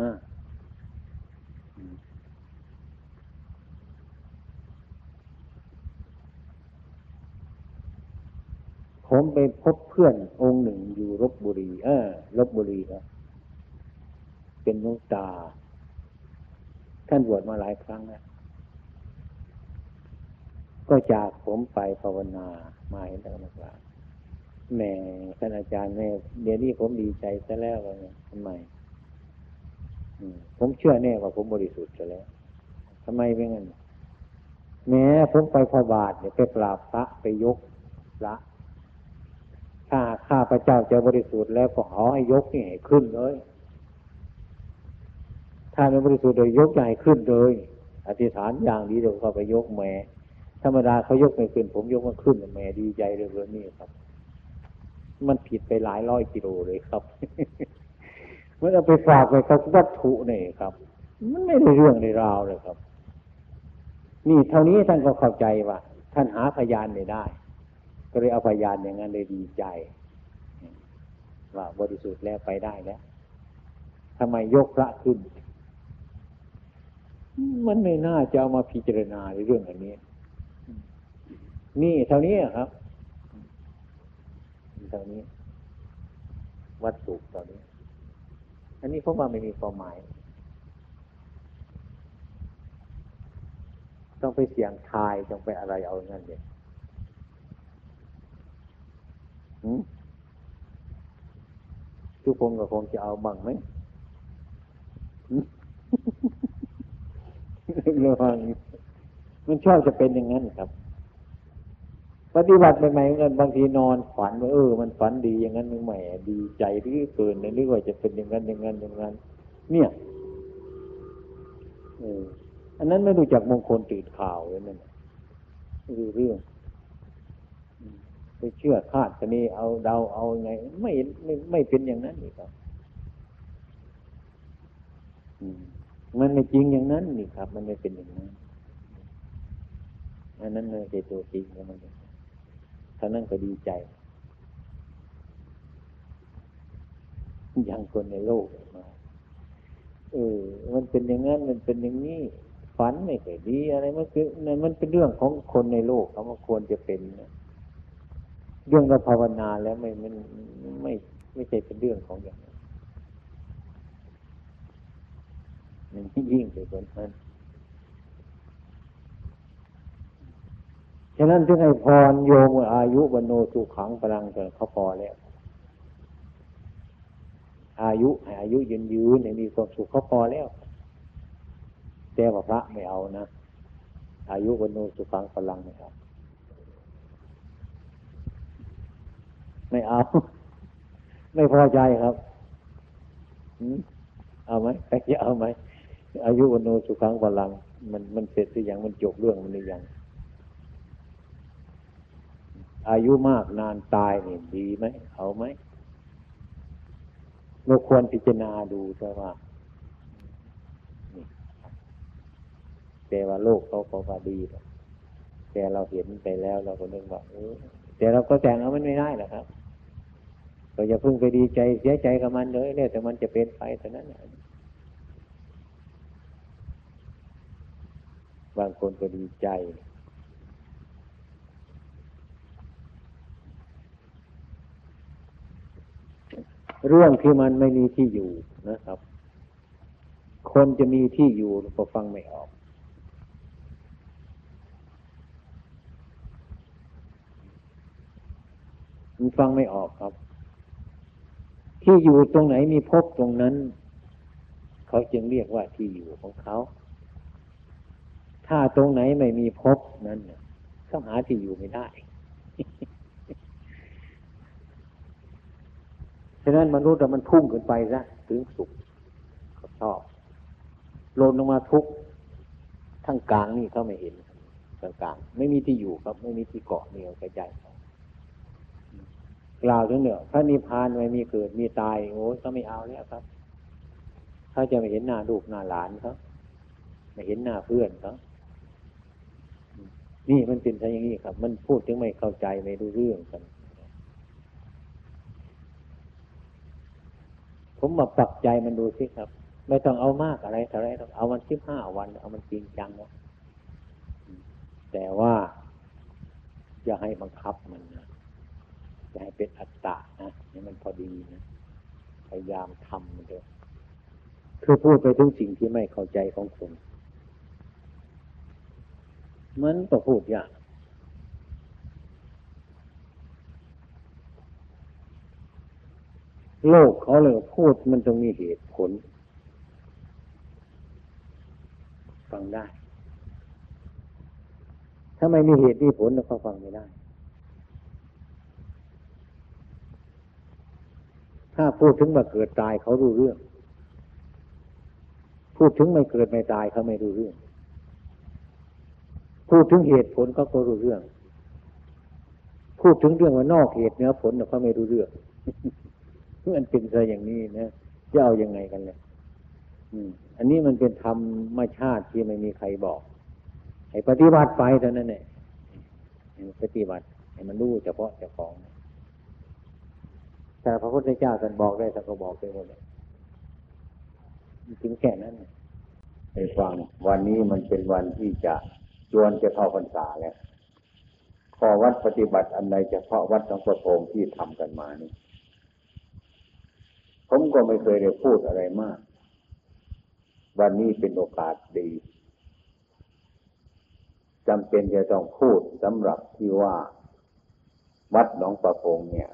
มาก ผมไปพบเพื่อนองค์หนึ่งอยู่ลบบุรี เออลบบุรีครับเป็นนุตา ท่านบวชมาหลายครั้งแล้วก็จากผมไปภาวนามาเห็นท่านนักลาแม่ท่านอาจารย์แม่เดี๋ยวนี้ผมดีใจซะแล้วเลยทำไมผมเชื่อแน่ว่าผมบริสุทธิ์แล้วทำไมเป็นงั้นแม้ผมไปพบาทเนี่ยไปกราบพระไปยกพระ ถ้าข้าพระเจ้าจะบริสุทธิ์แล้วก็ขอให้ยกนี่ขึ้นเลย ถ้าไม่บริสุทธิ์เลยยกใหญ่ขึ้นเลย อธิษฐานอย่างดีเดี๋ยวเขาไปยกแม่ธรรมดาเขายกไม่ขึ้น ผมยกมันขึ้นแม่ดีใจเลยเรื่องนี้ครับ มันผิดไปหลายร้อยกิโลเลยครับเมันเอาไปฝากไปกับวัตถุนี่ครับ มันไม่ได้เรื่องในราวเลยครับ นี่เท่านี้ท่านก็เข้าใจว่า ท่านหาพยานไม่ได้ ก็เลยเอาพยานอย่างนั้นเลยดีใจ ว่าบริสุทธิ์แล้วไปได้แล้วทำไมยกพระขึ้น มันไม่น่าจะเอามาพิจารณาในเรื่องอันนี้ นี่เท่านี้ครับเท่านี้ วัตถุตอนนี้ อันนี้เพราะว่าไม่มีความหมาย ต้องไปเสียงทาย ต้องไปอะไรเอาเงี้นเด็ ทุกคนก็คงจะเอาบังไหมระวังมันชอบจะเป็นอย่างนั้นครับ ปฏิบัติใหม่ๆเงินบางทีนอนฝันว่าเออ มันฝันดีอย่างนั้นใหม่ดีใจหรือเกินหรือว่าจะเป็นอย่างนั้นอย่างนั้นอย่างนั้น เนี่ยเอออันนั้นไม่รู้จักมงคลตื่นข่าวเลยนั่นคือเรื่อง เชื่อคาดคะเนเอาเดาเอาไง ไม่ไม่ไม่เป็นอย่างนั้นนี่ครับมันไม่จริงอย่างนั้นนี่ครับ มันไม่เป็นอย่างนั้นอันนั้นไม่ใช่ตัวจริงของมันท่านั้นก็ดีใจ อย่างคนในโลกมาเออ มันเป็นอย่างนั้น มันเป็นอย่างนี้ฝันไม่เคยดีอะไรมันคือมันเป็นเรื่องของคนในโลกเขาควรจะเป็นนะ เรื่องเรภาวนาแล้วไม่มันไม่ไม่ใช่เป็นเรื่องของอย่างนั้นมันยิ่งไปกว่านั้นฉะนั้นถึงให้พรโยมอายุบโนสุขังพลังจนเขาพอแล้วอายุอายุยืนยืนมีความสุขเขาพอแล้ว แต่ว่าพระไม่เอานะ อายุบโนสุขังพลังไม่เอา ไม่เอา ไม่พอใจครับเอาไหมใครจะเอาไหมอายุวโนสุขังพลัง มันมันเสร็จหรือยังมันจบเรื่องมันหรือยังอายุมากนานตายเนี่ยดีไหมเอาไหมเราควรพิจารณาดูใช่ว่าแต่ว่าโลกเขาเขาว่าดี แต่เราเห็นไปแล้วเราก็นึกว่าเออแต่เราก็แต่งเอามันไม่ได้หรอกครับ เราอย่าพึ่งไปดีใจเสียใจกับมันเลยเนี่ยแต่มันจะเป็นไปเท่านั้นบางคนก็ดีใจ เรื่องที่มันไม่มีที่อยู่นะครับ คนจะมีที่อยู่ก็ฟังไม่ออกมันฟังไม่ออกครับ ที่อยู่ตรงไหนมีพบตรงนั้น เขาจึงเรียกว่าที่อยู่ของเขา ถ้าตรงไหนไม่มีพบนั้นเขาหาที่อยู่ไม่ได้ฉะนั้นมนุษย์มันพุ่งขึ้นไปซะถึงสุขเขาชอบลนลงมาทุกทั้งกลางนี่เขาไม่เห็นกลางกลางไม่มีที่อยู่ครับ ไม่มีที่เกาะเหนียวกระจาย กล่าวถึงเนี่ยพระนิพพานไม่มีเกิดมีตายโอ้เขาไม่เอาแล้วครับเขาจะไม่เห็นหน้าลูกหน้าหลานเขาไม่เห็นหน้าเพื่อนเขานี่มันเป็นอะไรอย่างนี้ครับ มันพูดถึงไม่เข้าใจไม่รู้เรื่องกันผมมาปรับใจมันดูสิครับ ไม่ต้องเอามากอะไรเท่าไรต้องเอามันสิบห้าวัน เอามันจริงจังนะแต่ว่าอย่าให้บังคับมันนะ อย่าให้เป็นอัตตานะนี่มันพอดีนะพยายามทำมันเถอะคือพูดไปถึงสิ่งที่ไม่เข้าใจของคนมันก็พูดยากโลกเขาเลยพูดมันต้องมีเหตุผล ฟังได้ ถ้าไม่มีเหตุมีผลแล้วเขาฟังไม่ได้ ถ้าพูดถึงมาเกิดตายเขารู้เรื่อง พูดถึงไม่เกิดไม่ตายเขาไม่รู้เรื่อง พูดถึงเหตุผลเขาก็รู้เรื่อง พูดถึงเรื่องว่านอกเหตุเนื้อผลเขาไม่รู้เรื่องมันเป็นซะอย่างนี้นะจะเอาอยัางไงกันเลยอันนี้มันเป็นธรรมชาติที่ไม่มีใครบอก ให้ปฏิบัติไปเท่านั้นเองปฏิบัติให้มันรู้เฉพาะเจ้าของ แต่พระพุทธเจ้าท่านบอกได้ท่านก็บอกไปหมดเลยถึงแค่นั้นไปฟังวันนี้มันเป็นวันที่จะจวนจะเข้าพรรษาแล้วพอวัดปฏิบัติอันใดเฉพาะวัดสังฆโงที่ทำกันมานี่ผมก็ไม่เคยได้พูดอะไรมาก วันนี้เป็นโอกาสดีจำเป็นจะต้องพูดสำหรับที่ว่า วัดหนองประพงเนี่ย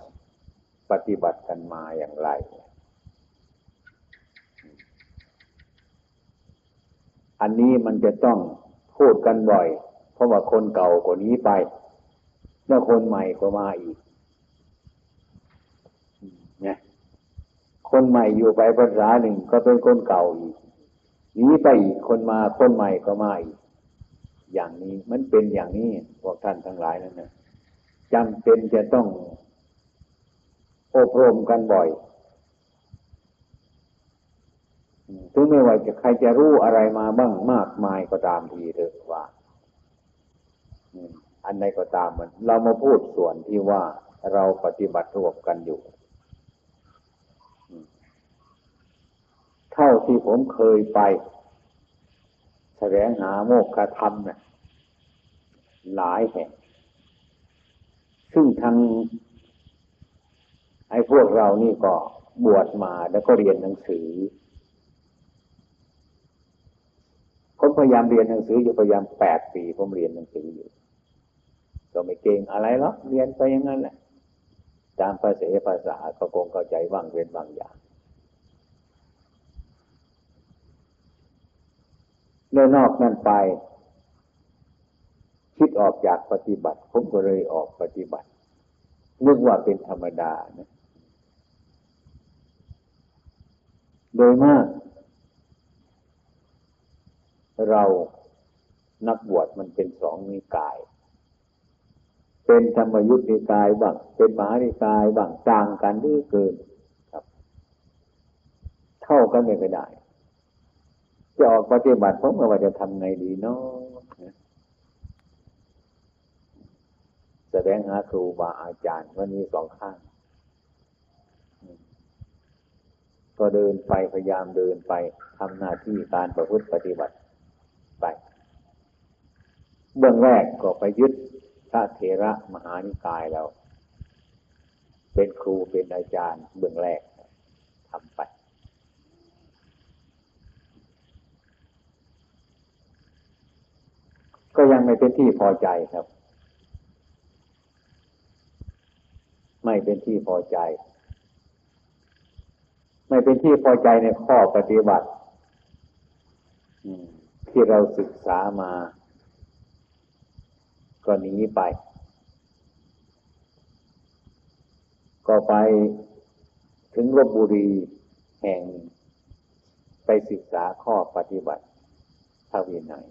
ปฏิบัติกันมาอย่างไร อันนี้มันจะต้องพูดกันบ่อย เพราะว่าคนเก่ากว่านี้ไป แล้วคนใหม่ก็มาอีกนี่ยคนใหม่อยู่ไปภาษาหนึ่งก็เป็นคนเก่าอีกนี้ไปอีกคนมาคนใหม่ก็มาอีก อย่างนี้มันเป็นอย่างนี้พวกท่านทั้งหลายนั่นนะจำเป็นจะต้อง อบรมกันบ่อย ถึงไม่ว่าจะใครจะรู้อะไรมาบ้างมากมายก็ตามทีเถอะว่า อันใดก็ตามมัน เรามาพูดส่วนที่ว่าเราปฏิบัติร่วมกันอยู่ เท่าที่ผมเคยไปแสวงหาโมกขธรรมนะหลายแห่ง ซึ่งทาง ไอ้พวกเรานี่ก็บวชมาแล้วก็เรียนหนังสือผมพยายามเรียนหนังสืออยู่พยายามแปดปีผมเรียนหนังสืออยู่ ก็ไม่เก่งอะไรหรอกเรียนไปอย่างนั้นแหละตามภาษาภาษาก็คงเข้าใจบ้างเรียนบางอย่างในนอกนั้นไป คิดออกจากปฏิบัติ ผมก็เลยออกปฏิบัตินึกว่าเป็นธรรมดานะ โดยมาก เรานักบวชมันเป็นสองนิกาย เป็นธรรมยุทธนิกายบ้างเป็นมหานิกายบ้างต่างกันดื้อเกินครับ เท่ากันไม่ได้ จะออกปฏิบัติผมว่าจะทำไงดีเนาะแสดงหาครูบาอาจารย์วันนี้สองข้าง ก็เดินไปพยายามเดินไปทำหน้าที่การประพฤติปฏิบัติไป เบื้องแรกก็ไปยึดพระเถระมหานิกายเราเป็นครูเป็นอาจารย์เบื้องแรกทำไปก็ยังไม่เป็นที่พอใจครับ ไม่เป็นที่พอใจ ไม่เป็นที่พอใจในข้อปฏิบัติที่เราศึกษามา ก็หนีไป ก็ไปถึงลบบุรีแห่ง ไปศึกษาข้อปฏิบัติพระวินัย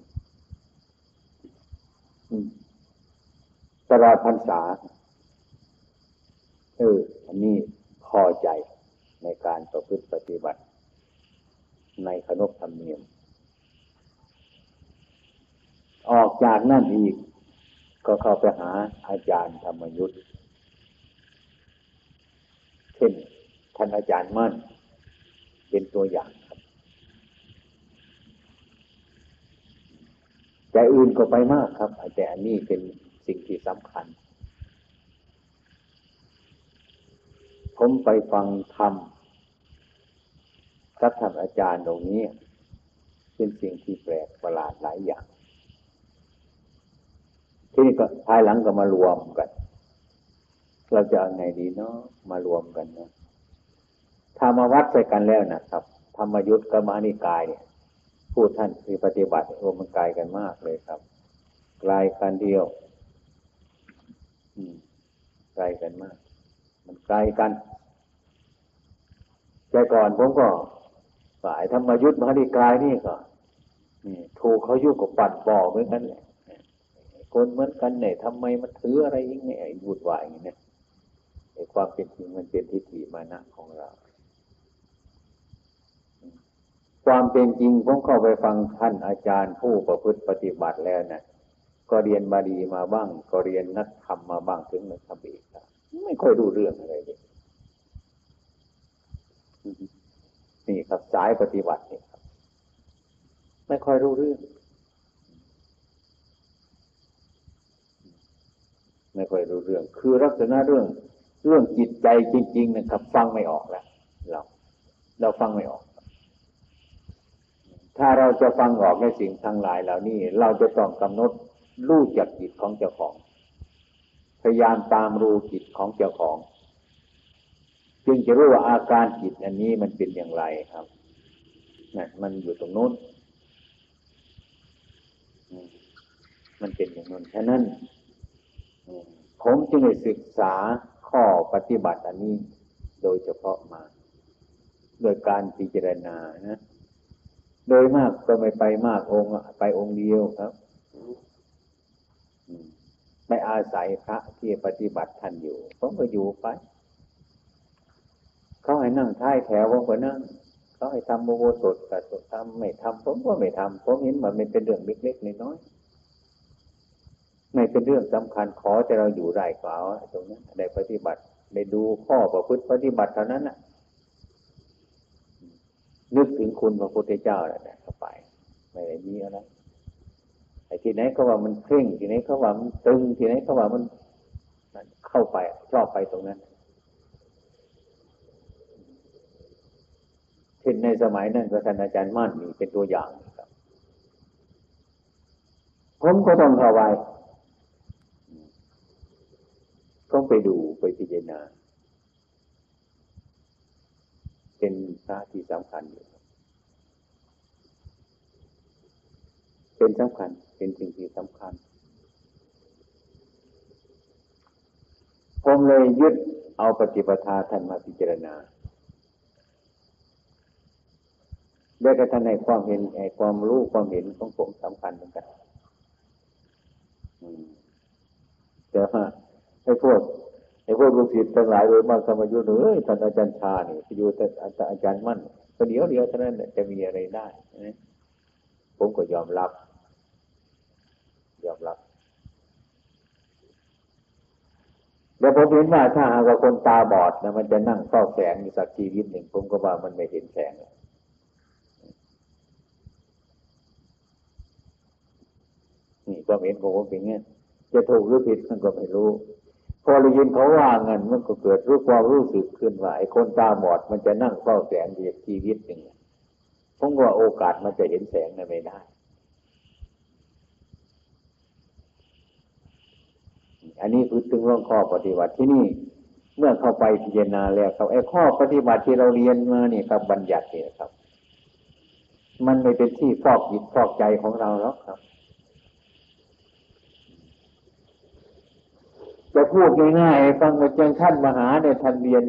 ตลอดพรรษา เออ อันนี้พอใจ ในการประพฤติปฏิบัติ ในขนบธรรมเนียม ออกจากนั่นอีก ก็เข้าไปหาอาจารย์ธรรมยุทธ์เช่นท่านอาจารย์มั่น เป็นตัวอย่างครับแต่อื่นก็ไปมากครับแต่อันนี้เป็นสิ่งที่สำคัญ ผมไปฟังธรรมพระธรรมอาจารย์ตรงนี้ เป็นสิ่งที่แปลกประหลาดหลายอย่าง ที่นี้ก็ภายหลังก็มารวมกัน เราจะเอาไงดีเนาะมารวมกันเนาะถ้ามาวัดใส่กันแล้วนะครับ ธรรมยุทธกับมานิกายเนี่ยพูดท่านคือปฏิบัติโอ้มันไกลกันมากเลยครับไกลกันเดียวอืมไกลกันมาก มันไกลกันแต่ก่อนผมก็ฝ่ายธรรมยุทธมหานิกายนี่ก็ถูกเขายุ่กับปั่นบ่อเหมือนกันแหละคนเหมือนกันเนี่ยทำไมมันถืออะไรอย่างเงี้ยวุ่นวายอย่างเงี้ยไอ้ความเป็นจริงมันเป็นทิฏฐิมานะของเรา ความเป็นจริงผมเข้าไปฟังท่านอาจารย์ผู้ประพฤติปฏิบัติแล้วนะ่ะก็เรียนบาลีมาบ้าง ก็เรียนนักธรรมมาบ้างถึงนักธรรมอีก ไม่ค่อยรู้เรื่องอะไรเลยนี่ครับสายปฏิบัตินี่ครับ ไม่ค่อยรู้เรื่อง ไม่ค่อยรู้เรื่อง คือลักษณะเรื่อง เรื่องจิตใจจริง ๆ นะครับ ฟังไม่ออกแล้วเราเราฟังไม่ออก ถ้าเราจะฟังออกในสิ่งทั้งหลายเหล่านี้ เราจะต้องกำหนดรู้จักจิตของเจ้าของ พยายามตามรู้จิตของเจ้าของ จึงจะรู้ว่าอาการจิตอันนี้มันเป็นอย่างไรครับนะมันอยู่ตรงนู้นมันเป็นอย่างนั้นฉะนั้นผมจึงได้ศึกษาข้อปฏิบัติอันนี้โดยเฉพาะมา โดยการพิจารณานะ โดยมากก็ไม่ไปมากองไปองค์เดียวครับ ไม่อาศัยพระที่ปฏิบัติท่านอยู่ ผมก็อยู่ไป เขาให้นั่งท้ายแถวผมก็นั่ง เขาให้ทำโมโหสดกับทำไม่ทำผมก็ไม่ทำผมเห็นมันเป็นเรื่องเล็กๆน้อยๆไม่เป็นเรื่องสำคัญขอแต่เราอยู่ได้กล่าวตรงนั้นได้ปฏิบัติได้ดูข้อประพฤติปฏิบัติเท่านั้นน่ะ นึกถึงคุณพระพุทธเจ้าแหละเข้าไป ไม่ได้มีอะไร ไอ้ที่ไหนเขาว่ามันเคร่งที่ไหนเขาว่ามันตึงที่ไหนเขาว่ามันเข้าไปชอบไปตรงนั้นเช่นในสมัยนั้นพระท่านอาจารย์มั่นนี่เป็นตัวอย่างครับ ผมก็ต้องเข้าไปต้องไปดูไปพิจารณา เป็นพระที่สำคัญอยู่เป็นสำคัญ เป็นสิ่งที่สำคัญ ผมเลยยึดเอาปฏิปทาท่านมาพิจารณาได้กระทันในความเห็นไอความรู้ความเห็นของผมสำคัญเหมือนกันแต่ว่าไอ้พวกไอ้พวกลูกศิษย์ทั้งหลายโดยมากสมัยยุเอ้ยท่านอาจารย์ชาเนี่ยอยู่แต่อาจารย์มั่นประเดี๋ยวเดียวเท่านั้นจะมีอะไรได้ผมก็ยอมรับ ยอมรับแล้วผมเห็นว่าถ้าหากว่าคนตาบอดนะมันจะนั่งเฝ้าแสงอยู่สักชีวิตหนึ่งผมก็ว่ามันไม่เห็นแสงนี่ความเห็นของผมเป็นงี้จะถูกหรือผิดมันก็ไม่รู้ พอเรายินเขาว่าเงินมันก็เกิดรู้ความรู้สึกขึ้นว่าไอ้คนตาบอดมันจะนั่งเฝ้าแสงอยู่ชีวิตหนึ่งผมว่าโอกาสมันจะเห็นแสงนั้นไม่ได้ อันนี้คือถึงเรื่องข้อปฏิบัติที่นี่ เมื่อเข้าไปพิจารณาแล้วครับไอ้ข้อปฏิบัติที่เราเรียนมาเนี่ยครับบัญญัติเนี่ยครับ มันไม่เป็นที่ฟอกจิตฟอกใจของเราหรอกครับจะพูดง่ายๆฟังว่าจ้าท่านมหาเนี่ยท่านเรียน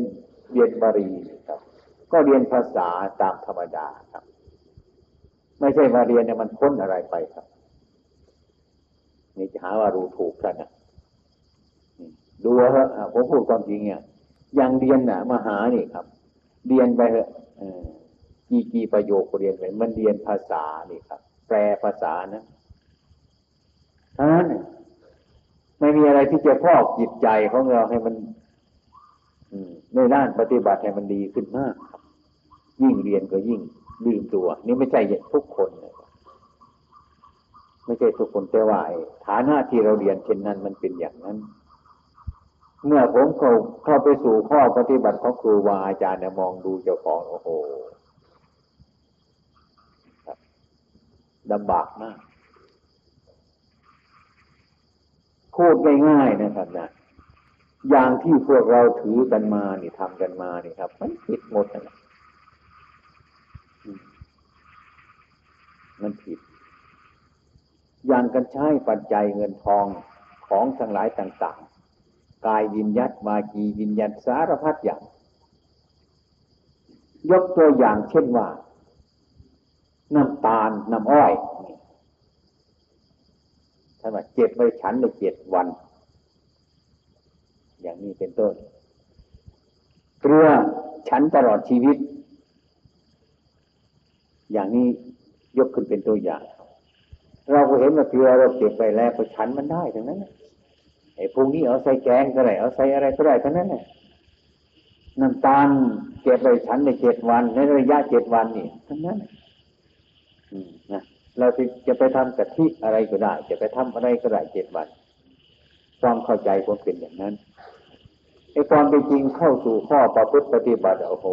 เรียนบาลีครับ ก็เรียนภาษาตามธรรมดาครับ ไม่ใช่มาเรียนเนี่ยมันพ้นอะไรไปครับ นี่จะหาว่ารู้ถูกกันนะ ดูเถอะผมพูดความจริงเนี่ยยังเรียนน่ะมหานี่ครับ เรียนไปเถอะกี่กี่ประโยคเรียนไปมันเรียนภาษานี่ครับ แปลภาษานะท่านั้นไม่มีอะไรที่จะพอกจิตใจของเราให้มันในด้านปฏิบัติให้มันดีขึ้นมากครับ ยิ่งเรียนก็ยิ่งลืมตัว นี่ไม่ใช่ทุกคนไม่ใช่ทุกคนแต่ว่าฐานะที่เราเรียนเช่นนั้นมันเป็นอย่างนั้น เมื่อผมเข้าเข้าไปสู่ข้อปฏิบัติของครูวาอาจารย์เนี่ยมองดูเจ้าของโอ้โหลำบากมาก พูดง่ายๆนะครับนะอย่างที่พวกเราถือกันมานี่ทำกันมานี่ครับ มันผิดหมดนะมันผิด อย่างกันใช้ปัจจัยเงินทองของทั้งหลายต่าง กายวิญญัตมากีวิญญัตสารพัดอย่าง ยกตัวอย่างเช่นว่า น้ำตาลน้ำอ้อยท่านว่าเจ็บไปฉันในเจ็ดวัน อย่างนี้เป็นต้นเกลือฉันตลอดชีวิต อย่างนี้ยกขึ้นเป็นตัวอย่าง เราก็เห็นว่าเกลือเราเก็บไปแล้วก็ฉันมันได้ทั้งนั้น อ้พวกนี้เอาใส่แกงก็ได้เอาใส่อะไรก็ได้ทั้งนั้นแหละน้ำตาลเก็บไปฉันในเจ็ดวันในระยะเจ็ดวันนี่ทั้งนั้นนะเราจะไปทำกะทิอะไรก็ได้ จะไปทำอะไรก็ได้เจ็ดวัน ความเข้าใจควรเป็นอย่างนั้นไอ้ความเป็นจริงเข้าสู่ข้อประพฤติปฏิบัติโอ้โห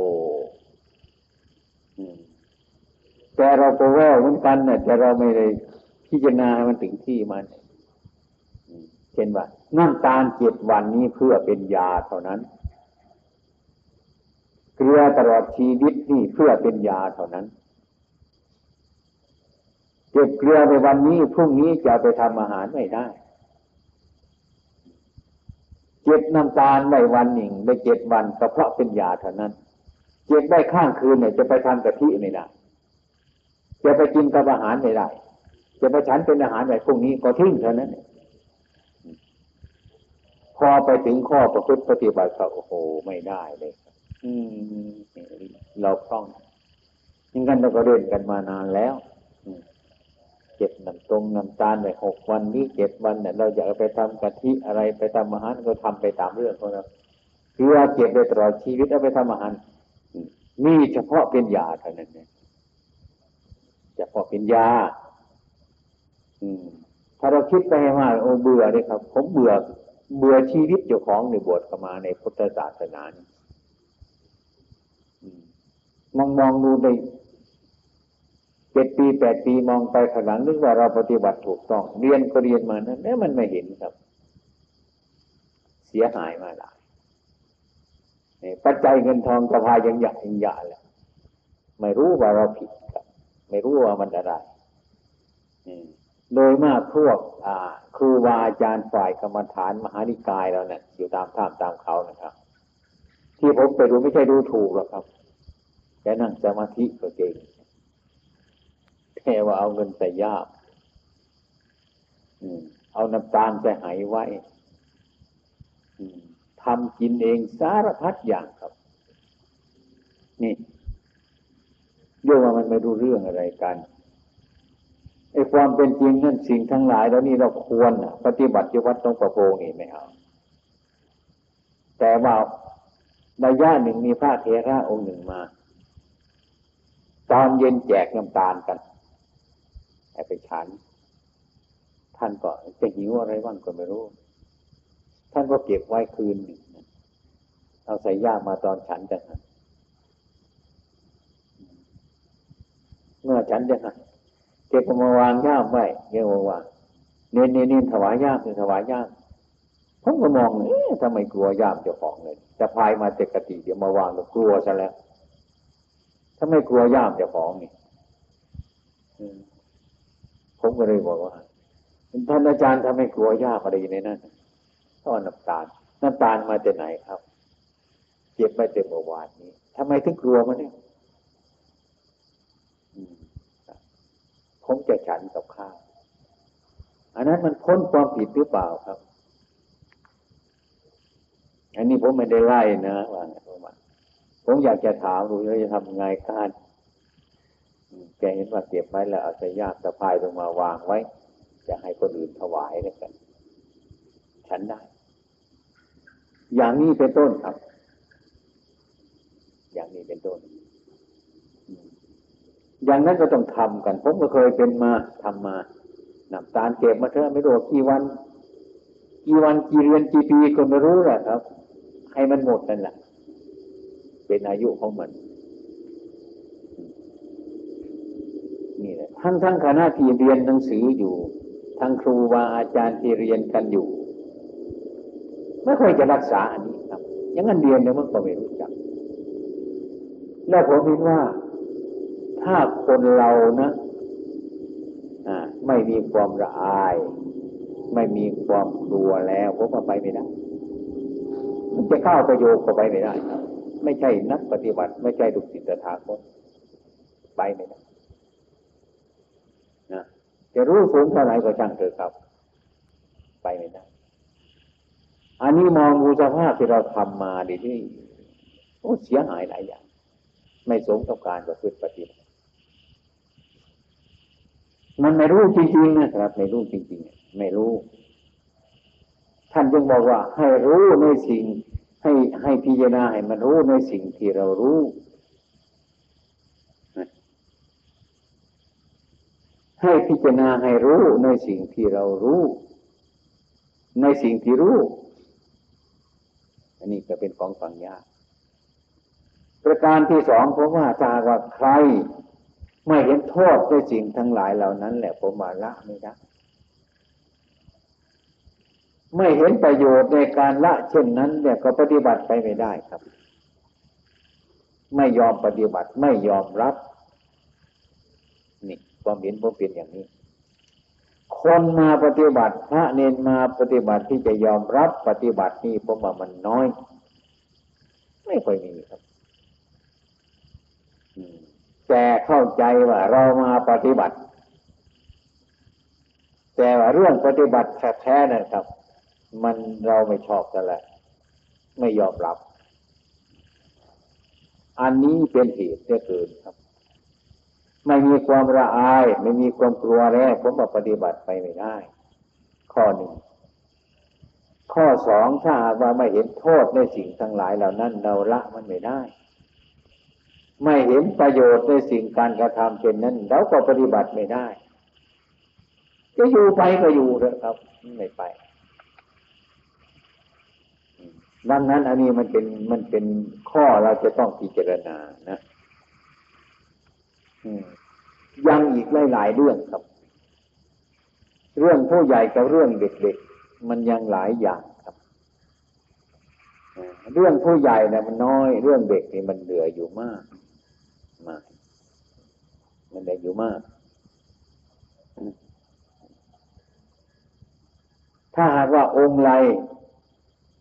แต่เราก็ว่าเหมือนกันนะแต่เราไม่ได้พิจารณาให้มันถึงที่มัน ช่นว่าน้ำตาลเจ็ดวันนี้เพื่อเป็นยาเท่านั้น เกลือตลอดชีวิตนี่เพื่อเป็นยาเท่านั้น เก็บเกลือในวันนี้พรุ่งนี้จะไปทำอาหารไม่ได้เจ็บน้ำตาลในวันหนึ่งในเจ็ดวันก็เพราะเป็นยาเท่านั้น เจ็บได้ข้างคืนเนี่ยจะไปทำกะทิไม่ได้จะไปกินกับอาหารไม่ได้จะไปฉันเป็นอาหารในพรุ่งนี้ก็ทิ้งเท่านั้น พอไปถึงข้อประพฤติปฏิบัติก็โอ้โหไม่ได้เลยอืมเราคล่องยังกันเราก็เล่นกันมานานแล้วเก็บน้ำตรงน้ำตาลไปหกวันนี้เจ็ดวันเนี่ยเราอยากไปทำกะทิอะไรไปทำอาหารก็ทำไปตามเรื่องของเราคือว่าเก็บไปตลอดชีวิตเอาไปทำอาหารนี่เฉพาะเป็นยาเท่านั้นเนี่ยเฉพาะเป็นยาอืมถ้าเราคิดไปให้มากโอ้เบื่อเลยครับ ผมเบื่อ เบื่อชีวิตเจ้าของในบวชเข้ามาในพุทธศาสนานี่มองมองดูในเจ็ดปีแปดปีมองไปข้างหลังนึกว่าเราปฏิบัติถูกต้อง เรียนก็เรียนมานะนี่มันไม่เห็นครับ เสียหายมาหลายปัจจัยเงินทองกระพายยังหยักยังหยาแหละไม่รู้ว่าเราผิดครับ ไม่รู้ว่ามันอะไร โดยมากพวกครูบาอาจารย์ฝ่ายกรรมฐานมหานิกายเราเนี่ยอยู่ตามถ้ำตามเขานะครับ ที่ผมไปดูไม่ใช่ดูถูกหรอกครับแค่นั่งสมาธิก็เก่งแค่ว่าเอาเงินใส่ยาบเอาน้ำตาลใส่หายไว้ทำกินเองสารพัดอย่างครับ นี่เรื่องว่ามันไม่รู้เรื่องอะไรกัน ไอ้ความเป็นจริงนั่นสิ่งทั้งหลายแล้วนี่เราควรปฏิบัติที่วัดตรงประโพนี่ไม่เอาแต่ว่าระยะหนึ่งมีพระเทระองค์หนึ่งมา ตอนเย็นแจกน้ำตาลกันให้ไปฉัน ท่านก็จะหิวอะไรบ้างก็ไม่รู้ ท่านก็เก็บไว้คืนหนึ่งเอาใส่ย่ามาตอนฉันจังเมื่อฉันจะหัน เก็บมาวางย่ามไว้เรียกว่าเน้นเน้นถวายย่ามคือถวายย่ามผมก็มองเอ๊ะทำไมกลัวย่ามเจ้าของเลยจะพายมาเจกติเดี๋ยวมาวางก็กลัวซะแล้วถ้าไม่กลัวย่ามเจ้าของนี่ผมก็เลยบอกว่าท่านอาจารย์ทำไมกลัวย่ามอะไรในนั้นท่อน้ำตาลน้ำตาลมาจากไหนครับ เก็บมาเต็มเมื่อวานนี้ทำไมถึงกลัวมันเนี่ย ผมจะฉันกับข้าวอันนั้นมันพ้นความผิดหรือเปล่าครับ อันนี้ผมไม่ได้ไล่นะว่าผมผมอยากจะถามดูว่าจะทำไงการแกเห็นว่าเก็บไว้แล้วเอาใส่ยากสะพายลงมาวางไว้ จะให้คนอื่นถวายแล้วกันฉันได้ อย่างนี้เป็นต้นครับ อย่างนี้เป็นต้น อย่างนั้นก็ต้องทำกัน ผมก็เคยเป็นมาทำมาน้ำตาลเก็บมาเถอะไม่รู้กี่วัน กี่วันกี่เดือนกี่ปีก็ไม่รู้แหละครับ ให้มันหมดนั่นแหละเป็นอายุของมันนี่แหละทั้งทั้งคณะที่เรียนหนังสืออยู่ ทั้งครูบาอาจารย์ที่เรียนกันอยู่ ไม่ค่อยจะรักษาอันนี้ครับ อย่างนั้นเรียนเนี่ยมันก็ไม่รู้จัก แล้วผมคิดว่า ถ้าคนเรานะไม่มีความละอาย ไม่มีความกลัวแล้วผมก็ไปไม่ได้จะเข้าประโยชน์ก็ไปไม่ได้ครับ ไม่ใช่นักปฏิบัติ ไม่ใช่ดุสิตถาคตไปไม่ได้นะจะรู้สูงเท่าไหร่ก็ช่างเถอะครับ ไปไม่ได้ อันนี้มองดูสภาพที่เราทำมาดีที่โอ้เสียหายหลายอย่าง ไม่สมกับการประพฤติปฏิบัติ มันไม่รู้จริงๆนะครับ ไม่รู้จริงๆ ไม่รู้ ท่านจึงบอกว่า ให้รู้ในสิ่ง ให้ให้พิจารณาให้มันรู้ในสิ่งที่เรารู้ให้พิจารณาให้รู้ในสิ่งที่เรารู้ ในสิ่งที่รู้ อันนี้จะเป็นของฝังยากประการที่สองเพราะว่าจาว่าใคร ไม่เห็นโทษในสิ่งทั้งหลายเหล่านั้น แหละผมมาละไม่ได้ไม่เห็นประโยชน์ในการละเช่นนั้น เนี่ยก็ปฏิบัติไปไม่ได้ครับ ไม่ยอมปฏิบัติไม่ยอมรับ นี่ความเห็นผมเป็นอย่างนี้ คนมาปฏิบัติ พระเนนมาปฏิบัติที่จะยอมรับปฏิบัตินี่ผมว่ามันน้อย ไม่ค่อยมีครับ อืม แต่เข้าใจว่าเรามาปฏิบัติ แต่ว่าเรื่องปฏิบัติแท้ๆนั่นครับ มันเราไม่ชอบกันแหละไม่ยอมรับ อันนี้เป็นเหตุที่เกิดครับ ไม่มีความละอาย ไม่มีความกลัวแล้วผมว่าปฏิบัติไปไม่ได้ ข้อหนึ่งข้อสองถ้าว่าไม่เห็นโทษในสิ่งทั้งหลายเหล่านั้น เราละมันไม่ได้ ไม่เห็นประโยชน์ในสิ่งการกระทำเป็นนั้นเราก็ปฏิบัติไม่ได้ จะอยู่ไปก็อยู่เถอะครับ ไม่ไปดังนั้นอันนี้มันเป็นมันเป็นข้อเราจะต้องพิจารณานะยังอีกหลายๆเรื่องครับ เรื่องผู้ใหญ่กับเรื่องเด็กๆ มันยังหลายอย่างครับ เรื่องผู้ใหญ่นะมันน้อย เรื่องเด็กนี่มันเหลืออยู่มาก มันเหลือยู่มาก ถ้าหากว่าองค์ไร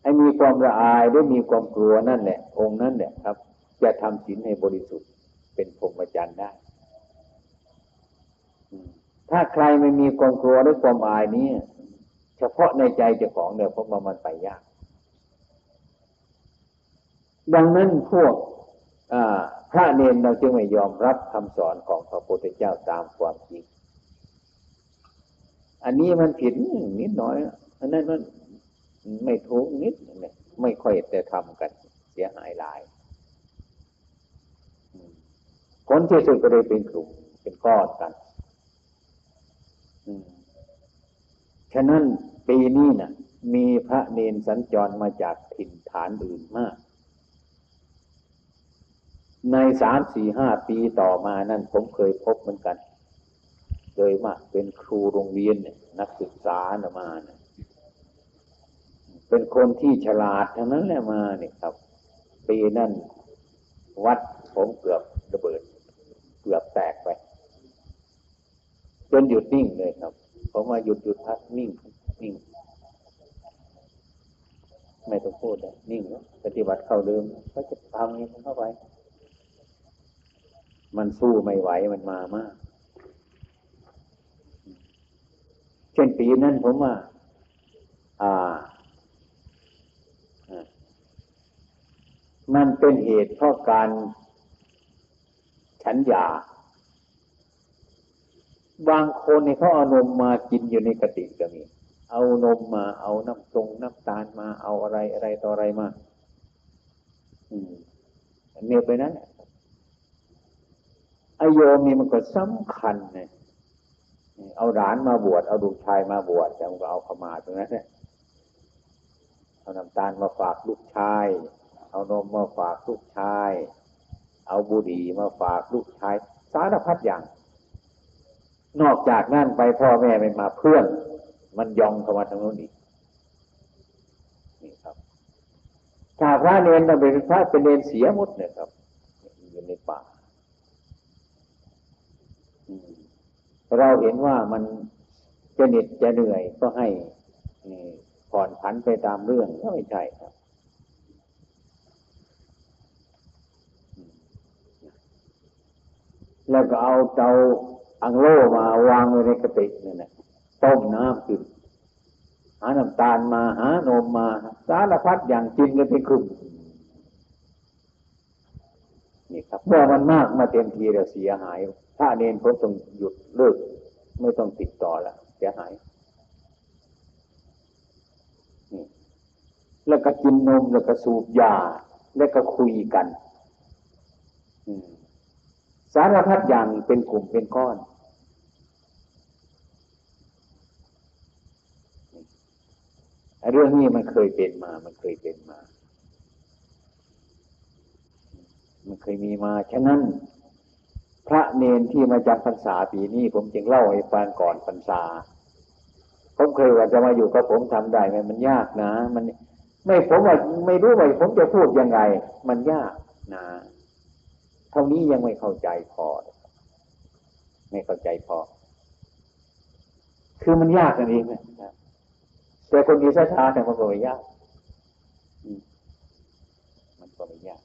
ให้มีความละอายด้มีความกลัวนั่นแหละ องค์นั่นแหละครับ จะทำศีลให้บริสุทธิ์เป็นพรหมจรรย์ได้ถ้าใครไม่มีความกลัวหรือความอายนี้เฉพาะในใจเจ้าของเนี่ยเพราะมันไปยาก ดังนั้นพวก พระเนนเราจึงไม่ยอมรับคำสอนของพระพุทธเจ้าตามความจริง อันนี้มันผิดนิดหน่อย อันนั้นมันไม่ถูกนิดเนี่ยไม่ค่อยแต่ทำกันเสียหายหลายคนที่สุดก็เลยเป็นกลุ่มเป็นก้อนกันฉะนั้นปีนี้นะ่ะ มีพระเนนสัญจรมาจากถิ่นฐานอื่นมาก ในสามสี่ห้าปีต่อมานั่นผมเคยพบเหมือนกันโดยมากเป็นครูโรงเรียนนักศึกษานะมาเนี่ยเป็นคนที่ฉลาดทั้งนั้นแหละมาเนี่ยครับ ปีนั่นวัดผมเกือบระเบิด เกือบแตกไปจนหยุดนิ่งเลยครับผมมาหยุดหยุดพักนิ่งนิ่งไม่ต้องพูดเลยนิ่งปฏิบัติเข้าเดิมก็จะทำนี้เข้าไป มันสู้ไม่ไหวมันมามาก เช่นปีนั้นผมว่า อ่า มันเป็นเหตุเพราะการฉันยาบางคนเนี่ยเขาเอานมมากินอยู่ในกติก็มี เอานมมา เอาน้ำตรงน้ำตาลมา เอาอะไรอะไรต่ออะไรมา อืมเนียไปนั้นไอโยมนี่มันก็สำคัญเนี่ยเอาหลานมาบวชเอาลูกชายมาบวชแต่มันก็เอาขมาตรงนั้นเนี่ยเอาน้ำตาลมาฝากลูกชาย เอานมมาฝากลูกชาย เอาบุหรี่มาฝากลูกชาย สารพัดอย่าง นอกจากนั่นไปพ่อแม่ไม่มาเพื่อน มันยองเข้ามาทางโน้นอีกนี่ครับถ้าพระเนรเราเป็นพระเป็นเนรเสียหมดเนี่ยครับอยู่ในป่า เราเห็นว่ามันจะเหน็ดจะเหนื่อยก็ให้ผ่อนผันไปตามเรื่องก็ไม่ใช่ครับแล้วก็เอาเตาอังโลมาวางไว้ในกระติกนี่นะต้มน้ำกินหาน้ำตาลมาหานมมา สารพัดอย่างกินกันเป็นกลุ่มนี่ครับเมื่อมันมากมาเต็มทีเราเสียหาย ถ้าเนนผมต้องหยุดเลิกไม่ต้องติดต่อละเสียหายแล้วก็กินนมแล้วก็สูบยา แล้วก็คุยกันสารพัดอย่างเป็นกลุ่มเป็นก้อน เรื่องนี้มันเคยเป็นมา มันเคยเป็นมา มันเคยมีมา ฉะนั้น พระเนนที่มาจำพรรษาปีนี้ ผมจึงเล่าให้ฟังก่อนพรรษา ผมเคยว่าจะมาอยู่กับผมทำได้ไหมมันยากนะ มันไม่ผมว่าไม่รู้ว่าผมจะพูดยังไง มันยากนะ เท่านี้ยังไม่เข้าใจพอ ไม่เข้าใจพอ คือมันยากกันเองนะแต่คนมีศรัทธาแต่มันก็ไม่ยากมันก็ไม่ยาก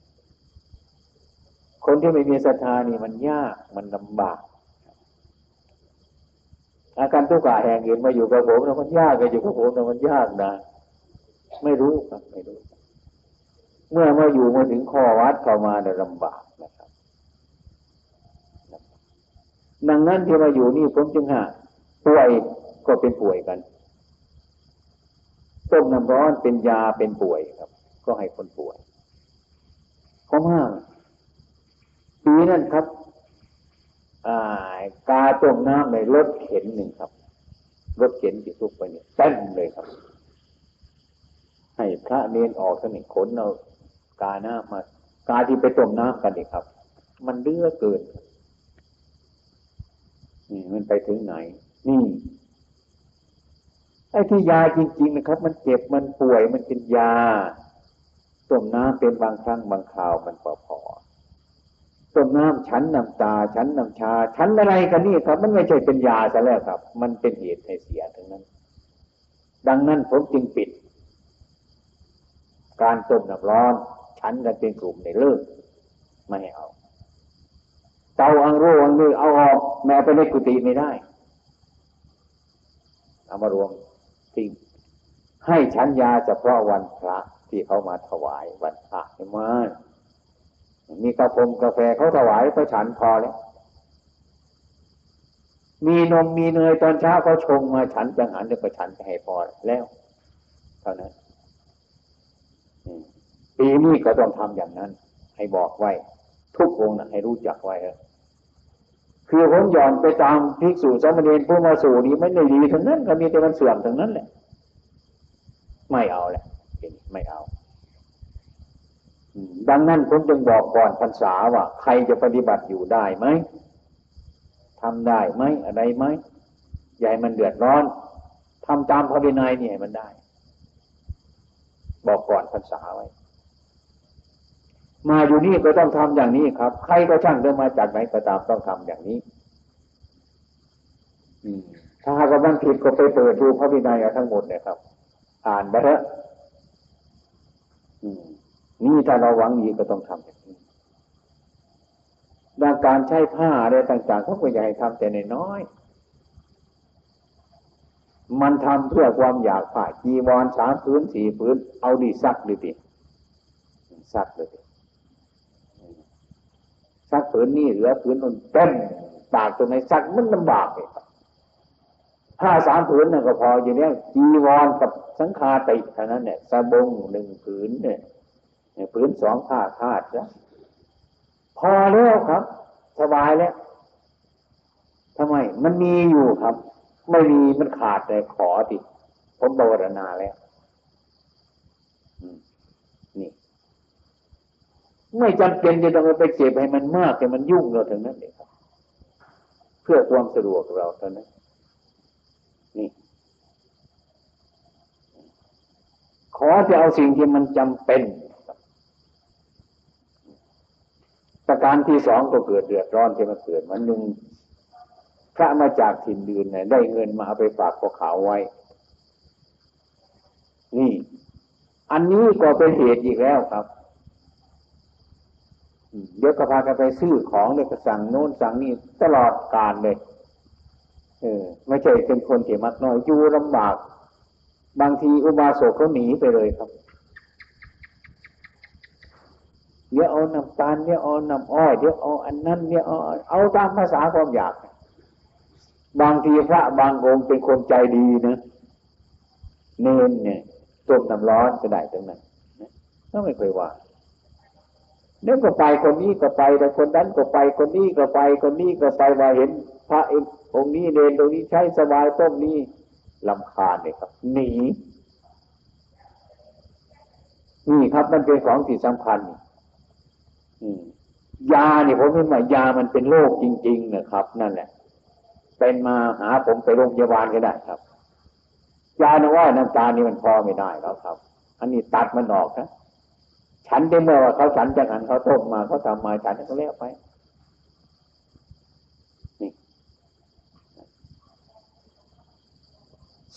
คนที่ไม่มีศรัทธานี่มันยากมันลำบาก อาการทุกข์กาแห่งอื่นมาอยู่กับผมนะมันยากกับอยู่กับผมนะมันยากนะ ไม่รู้ครับไม่รู้ เมื่อมาอยู่มาถึงข้อวัดเข้ามาเนี่ยลำบากนะครับ ดังนั้นที่มาอยู่นี่ผมจึงหาป่วยก็เป็นป่วยกันต้มน้ำร้อนเป็นยาเป็นป่วยครับ ก็ให้คนป่วยข้อห้าปี นั่นครับกาต้มน้ำในรถเข็นหนึ่งครับ รถเข็นที่ทุกไปเนี่ยเต้นเลยครับ ให้พระเนนออกสนิทขนเอากาหน้ามากาที่ไปต้มน้ำกันนี่ครับ มันเลือเกินนี่มันไปถึงไหน นี่ไอ้ที่ยาจริง ๆ นะครับ มันเจ็บมันป่วยมันเป็นยาต้มน้ำเป็นบางครั้งบางคราวมันพอพอ ต้มน้ำชั้นน้ำตาชั้นน้ำชาชั้นอะไรกันนี่ครับ มันไม่ใช่เป็นยาซะแล้วครับ มันเป็นเหตุให้เสียทั้งนั้น ดังนั้นผมจึงปิด การต้มน้ำร้อน ชั้นกันเป็นกลุ่มในเลิกไม่ให้เอาเตาอังโรอังนือเอาออกแม้ไปในกุฏิไม่ได้เอามารวมทิ้งให้ชั้นยาเฉพาะวันพระที่เขามาถวายวันพระให้มา มีกาแฟกาแฟเขาถวายเขาฉันพอแล้วมีนมมีเนยตอนเช้าเขาชงมาฉันจังหันเดี๋ยวก็ฉันจะให้พอแล้วเท่านั้นปีนี้ก็ต้องทำอย่างนั้น ให้บอกไว้ ทุกวงนะให้รู้จักไว้คือผมหย่อนไปตามภิกษุสามเณรผู้มาสู่นี้ไม่ได้ดีทั้งนั้น ก็มีแต่มันเสื่อมทั้งนั้นแหละ ไม่เอาแหละไม่เอา ดังนั้นผมจึงบอกก่อนพรรษาว่า ใครจะปฏิบัติอยู่ได้ไหมทำได้ไหมอะไรไหมใหญ่มันเดือดร้อนทำตามพระวินัยเนี่ยมันได้ บอกก่อนพรรษาไว้ มาอยู่นี่ก็ต้องทำอย่างนี้ครับ ใครก็ช่างเดินมาจากไหนก็ตามต้องทำอย่างนี้ถ้าหากว่ามันผิดก็ไปเปิดดูพระวินัยทั้งหมดเนี่ยครับ อ่านไปเถอะ นี่ถ้าเราหวังดีก็ต้องทำอย่างนี้ดังการใช้ผ้าอะไรต่างๆเขาก็อยากให้ทำแต่ในน้อย มันทำเพื่อความอยากผ่าจีวรสามพื้นสี่พื้น เอาดีซักดีดิซักเลยซักผืนนี่เหลือผืนนนเต็มตากตรงไหนซักมันลำบากเลยผ้าสามผืนนั่นก็พออย่างนี้จีวรกับสังฆาติเท่านั้นเนี่ยสบงหนึ่งผืนเนี่ย พื้นสองผ้าคาดนะพอแล้วครับ สบายแล้วทำไม มันมีอยู่ครับ ไม่มีมันขาดแต่ขอติผมบวรณาแล้วนี่ ไม่จำเป็นจะต้องไปเก็บให้มันมากแต่มันยุ่งเราถึงนั้นเองครับ เพื่อความสะดวกเราเท่านั้นนี่ขอจะเอาสิ่งที่มันจำเป็น ประการที่สองก็เกิดเดือดร้อนที่มาเกิดมันหนึ่งพระมาจากถิ่นดื่นเนี่ยได้เงินมาเอาไปฝากพวกเขาไว้ นี่ อันนี้ก็เป็นเหตุอีกแล้วครับเดี๋ยวก็พากันไปซื้อของเลยก็สั่งโน้นสั่งนี่ตลอดการเลย เออ ไม่ใช่เป็นคนเที่มักน้อยอยู่ลำบาก บางทีอุบาสกเขาหนีไปเลยครับ เดี๋ยวเอาน้ำตาลเดี๋ยวเอาน้ำอ้อยเดี๋ยวเอาอันนั้นเดี๋ยวเอาเอาตามภาษาความอยาก บางทีพระบางองค์เป็นคนใจดีนะเนนเนี่ยต้มน้ำร้อนก็ได้ตรงนั้นก็ไม่เคยว่าเดี๋ยวก็ไปคนนี้ก็ไปแต่คนนั้นก็ไปคนนี้ก็ไปคนนี้ก็ไปมาเห็น พระองค์นี้เนนตรงนี้ใช้สบายต้มนี้ลำคาญเนี่ยครับ หนีนี่ครับมันเป็นของที่สำคัญ ยาเนี่ยผมเห็นว่ายามันเป็นโรคจริง ๆ นะครับ นั่นแหละ เป็นมาหาผมไปโรงพยาบาลก็ได้ครับยาหนว่าน้ำตานี่มันพอไม่ได้แล้วครับ อันนี้ตัดมันออกนะฉันได้เมื่อว่าเขาฉันจากนั้นเขาต้มมาเขาทำมาฉันก็เลี้ยไปนี่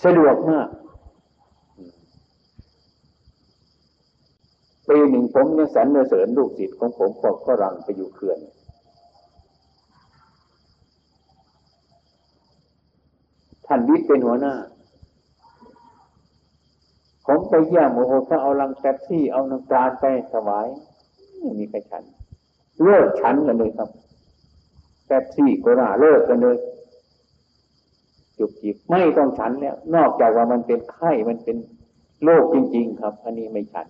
สะดวกมาก ปีหนึ่งผมยังสรรเสริญลูกศิษย์ของผมก็ฝรั่งไปอยู่เขื่อนท่านวิทย์เป็นหัวหน้า ผมไปเยี่ยมโอ้โหถ้าเอาลังแป๊บซี่เอาน้ำตาลไปถวายไม่มีใครฉัน เลิกฉันกันเลยครับแป๊บซี่โกราเลิกกันเลยจุบจิบไม่ต้องฉันแล้ว นอกจากว่ามันเป็นไข้มันเป็นโรคจริง ๆ ครับ อันนี้ไม่ฉัน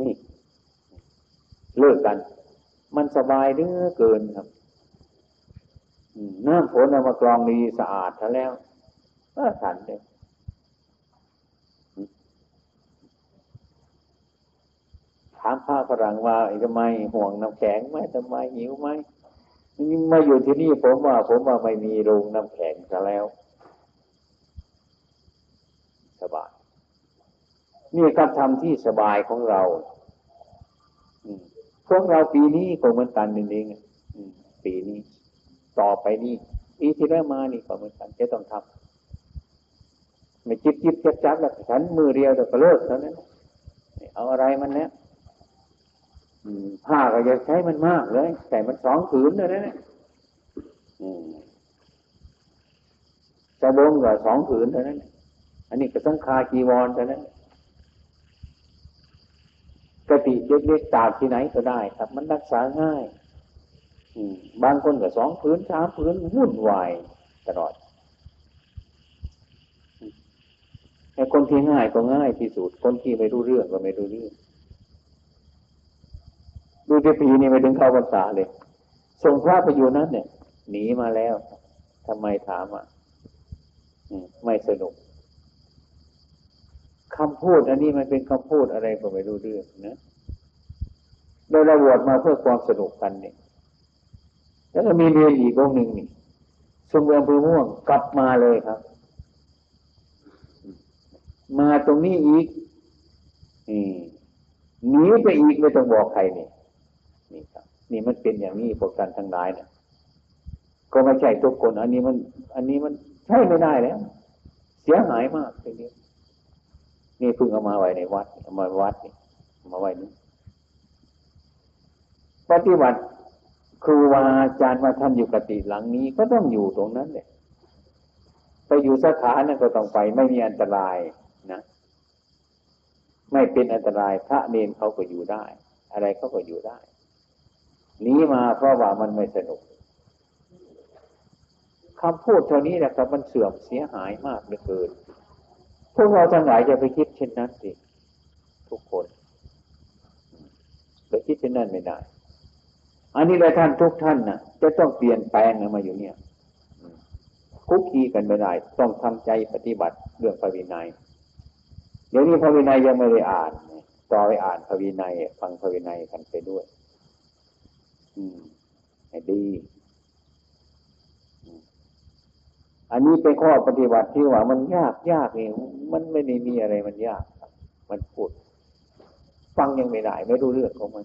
นี่เลิกกัน มันสบายเด้อเกินครับน้ำฝนเอามากรองดีสะอาดแล้วก็ฉันเลยถามพระฝรั่งว่าทำไมห่วงน้ำแข็งไหมทำไมหิวไหมมาอยู่ที่นี่ผมว่า ผมว่าไม่มีโรงน้ำแข็งซะแล้ว สบาย นี่การทำที่สบายของเราพวกเราปีนี้ก็เหมือนกันนี่เองปีนี้ ต่อไปนี้ปีที่แล้วมานี่ก็เหมือนกันจะต้องทำไม่จิบจิบจับจับแล้วฉันมือเรียวแต่ก็เลิกเท่านั้นเอาอะไรมันเนี้ยผ้าก็จะใช้มันมากเลยใส่มันสองผืนเลยนะสบงก็สองผืนเท่านั้น อันนี้ก็ต้องคาจีวรเท่านั้น ติเล็กๆตากที่ไหนก็ได้ ครับ มันรักษาง่ายบางคนก็สองผืนสามผืนวุ่นวายตลอดไอ้คนที่ง่ายก็ง่ายที่สุด คนที่ไม่รู้เรื่องก็ไม่รู้เรื่อง ดูที่ปีนี้ไปถึงเข้าพรรษาเลยส่งพระไปอยู่นั้นเนี่ย หนีมาแล้วทำไมถามอะไม่สนุกคำพูดอันนี้มันเป็นคำพูดอะไรก็ไม่รู้เรื่องนะ โดยเราบวชมาเพื่อความสนุกกันเนี่ยแล้วก็มีเรียนอีกองหนึ่งนี่สมเด็จพระม่วงกลับมาเลยครับ มาตรงนี้อีกหนีไปอีกไม่ต้องบอกใครนี่นี่ครับ นี่มันเป็นอย่างนี้พวกกันทั้งหลายเนี่ยก็ไม่ใช่ทุกคน อันนี้มัน อันนี้มันใช่ไม่ได้แล้วเสียหายมากทีนี้นี่เพิ่งเอามาไว้ในวัดเอามาวัดนี่มาไว้นี้ ปฏิบัติครูวาอาจารย์มาทำอยู่กติหลังนี้ก็ต้องอยู่ตรงนั้นเลยไปอยู่สถานนั้นก็ต้องไป ไม่มีอันตรายนะ ไม่เป็นอันตรายพระเนนเขาก็อยู่ได้ อะไรเขาก็อยู่ได้หนีมาเพราะว่ามันไม่สนุกคำพูดเท่านี้แหละครับมันเสื่อมเสียหายมากเหลือเกิน พวกเราทั้งหลายจะไปคิดเช่นนั้นสิทุกคนไปคิดเช่นนั้นไม่ได้ อันนี้เลยท่านทุกท่านนะ่ะจะต้องเปลี่ยนแปลงมาอยู่เนี่ยคุกคีกันไม่ได้ต้องทำใจปฏิบัติเรื่องพระวินัย เดี๋ยวนี้พระวินัยยังไม่ได้อ่านต่อไปอ่านพระวินัย ฟังพระวินัยกันไปด้วย อืมดีอันนี้เป็นข้อปฏิบัติที่ว่ามันยากยากนี่มันไม่ได้มีอะไรมันยาก มันพูด ฟังยังไม่ได้ ไม่รู้เรื่องของมัน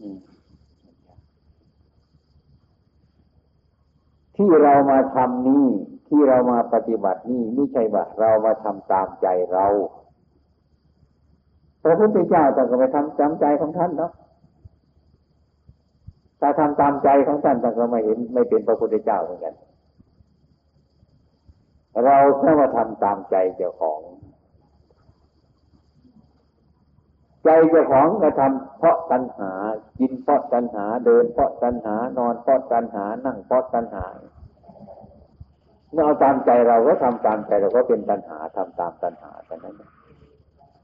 อืม ที่เรามาทำนี่ที่เรามาปฏิบัตินี่ไม่ใช่ว่าเรามาทำตามใจเราพระพุทธเจ้าต้องไปทำตามใจของท่านเนาะถ้าทำตามใจของท่านท่านก็ไม่เห็น ไม่เป็นพระพุทธเจ้าเหมือนกัน เราแค่มาทำตามใจเจ้าของ ใจเจ้าของก็ทำเพราะตัณหา กินเพราะตัณหา เดินเพราะตัณหา นอนเพราะตัณหา นั่งเพราะตัณหาเมื่อเอาตามใจเราก็ทำตามใจเราก็เป็นตัณหาทำตามตัณหาแต่นั้น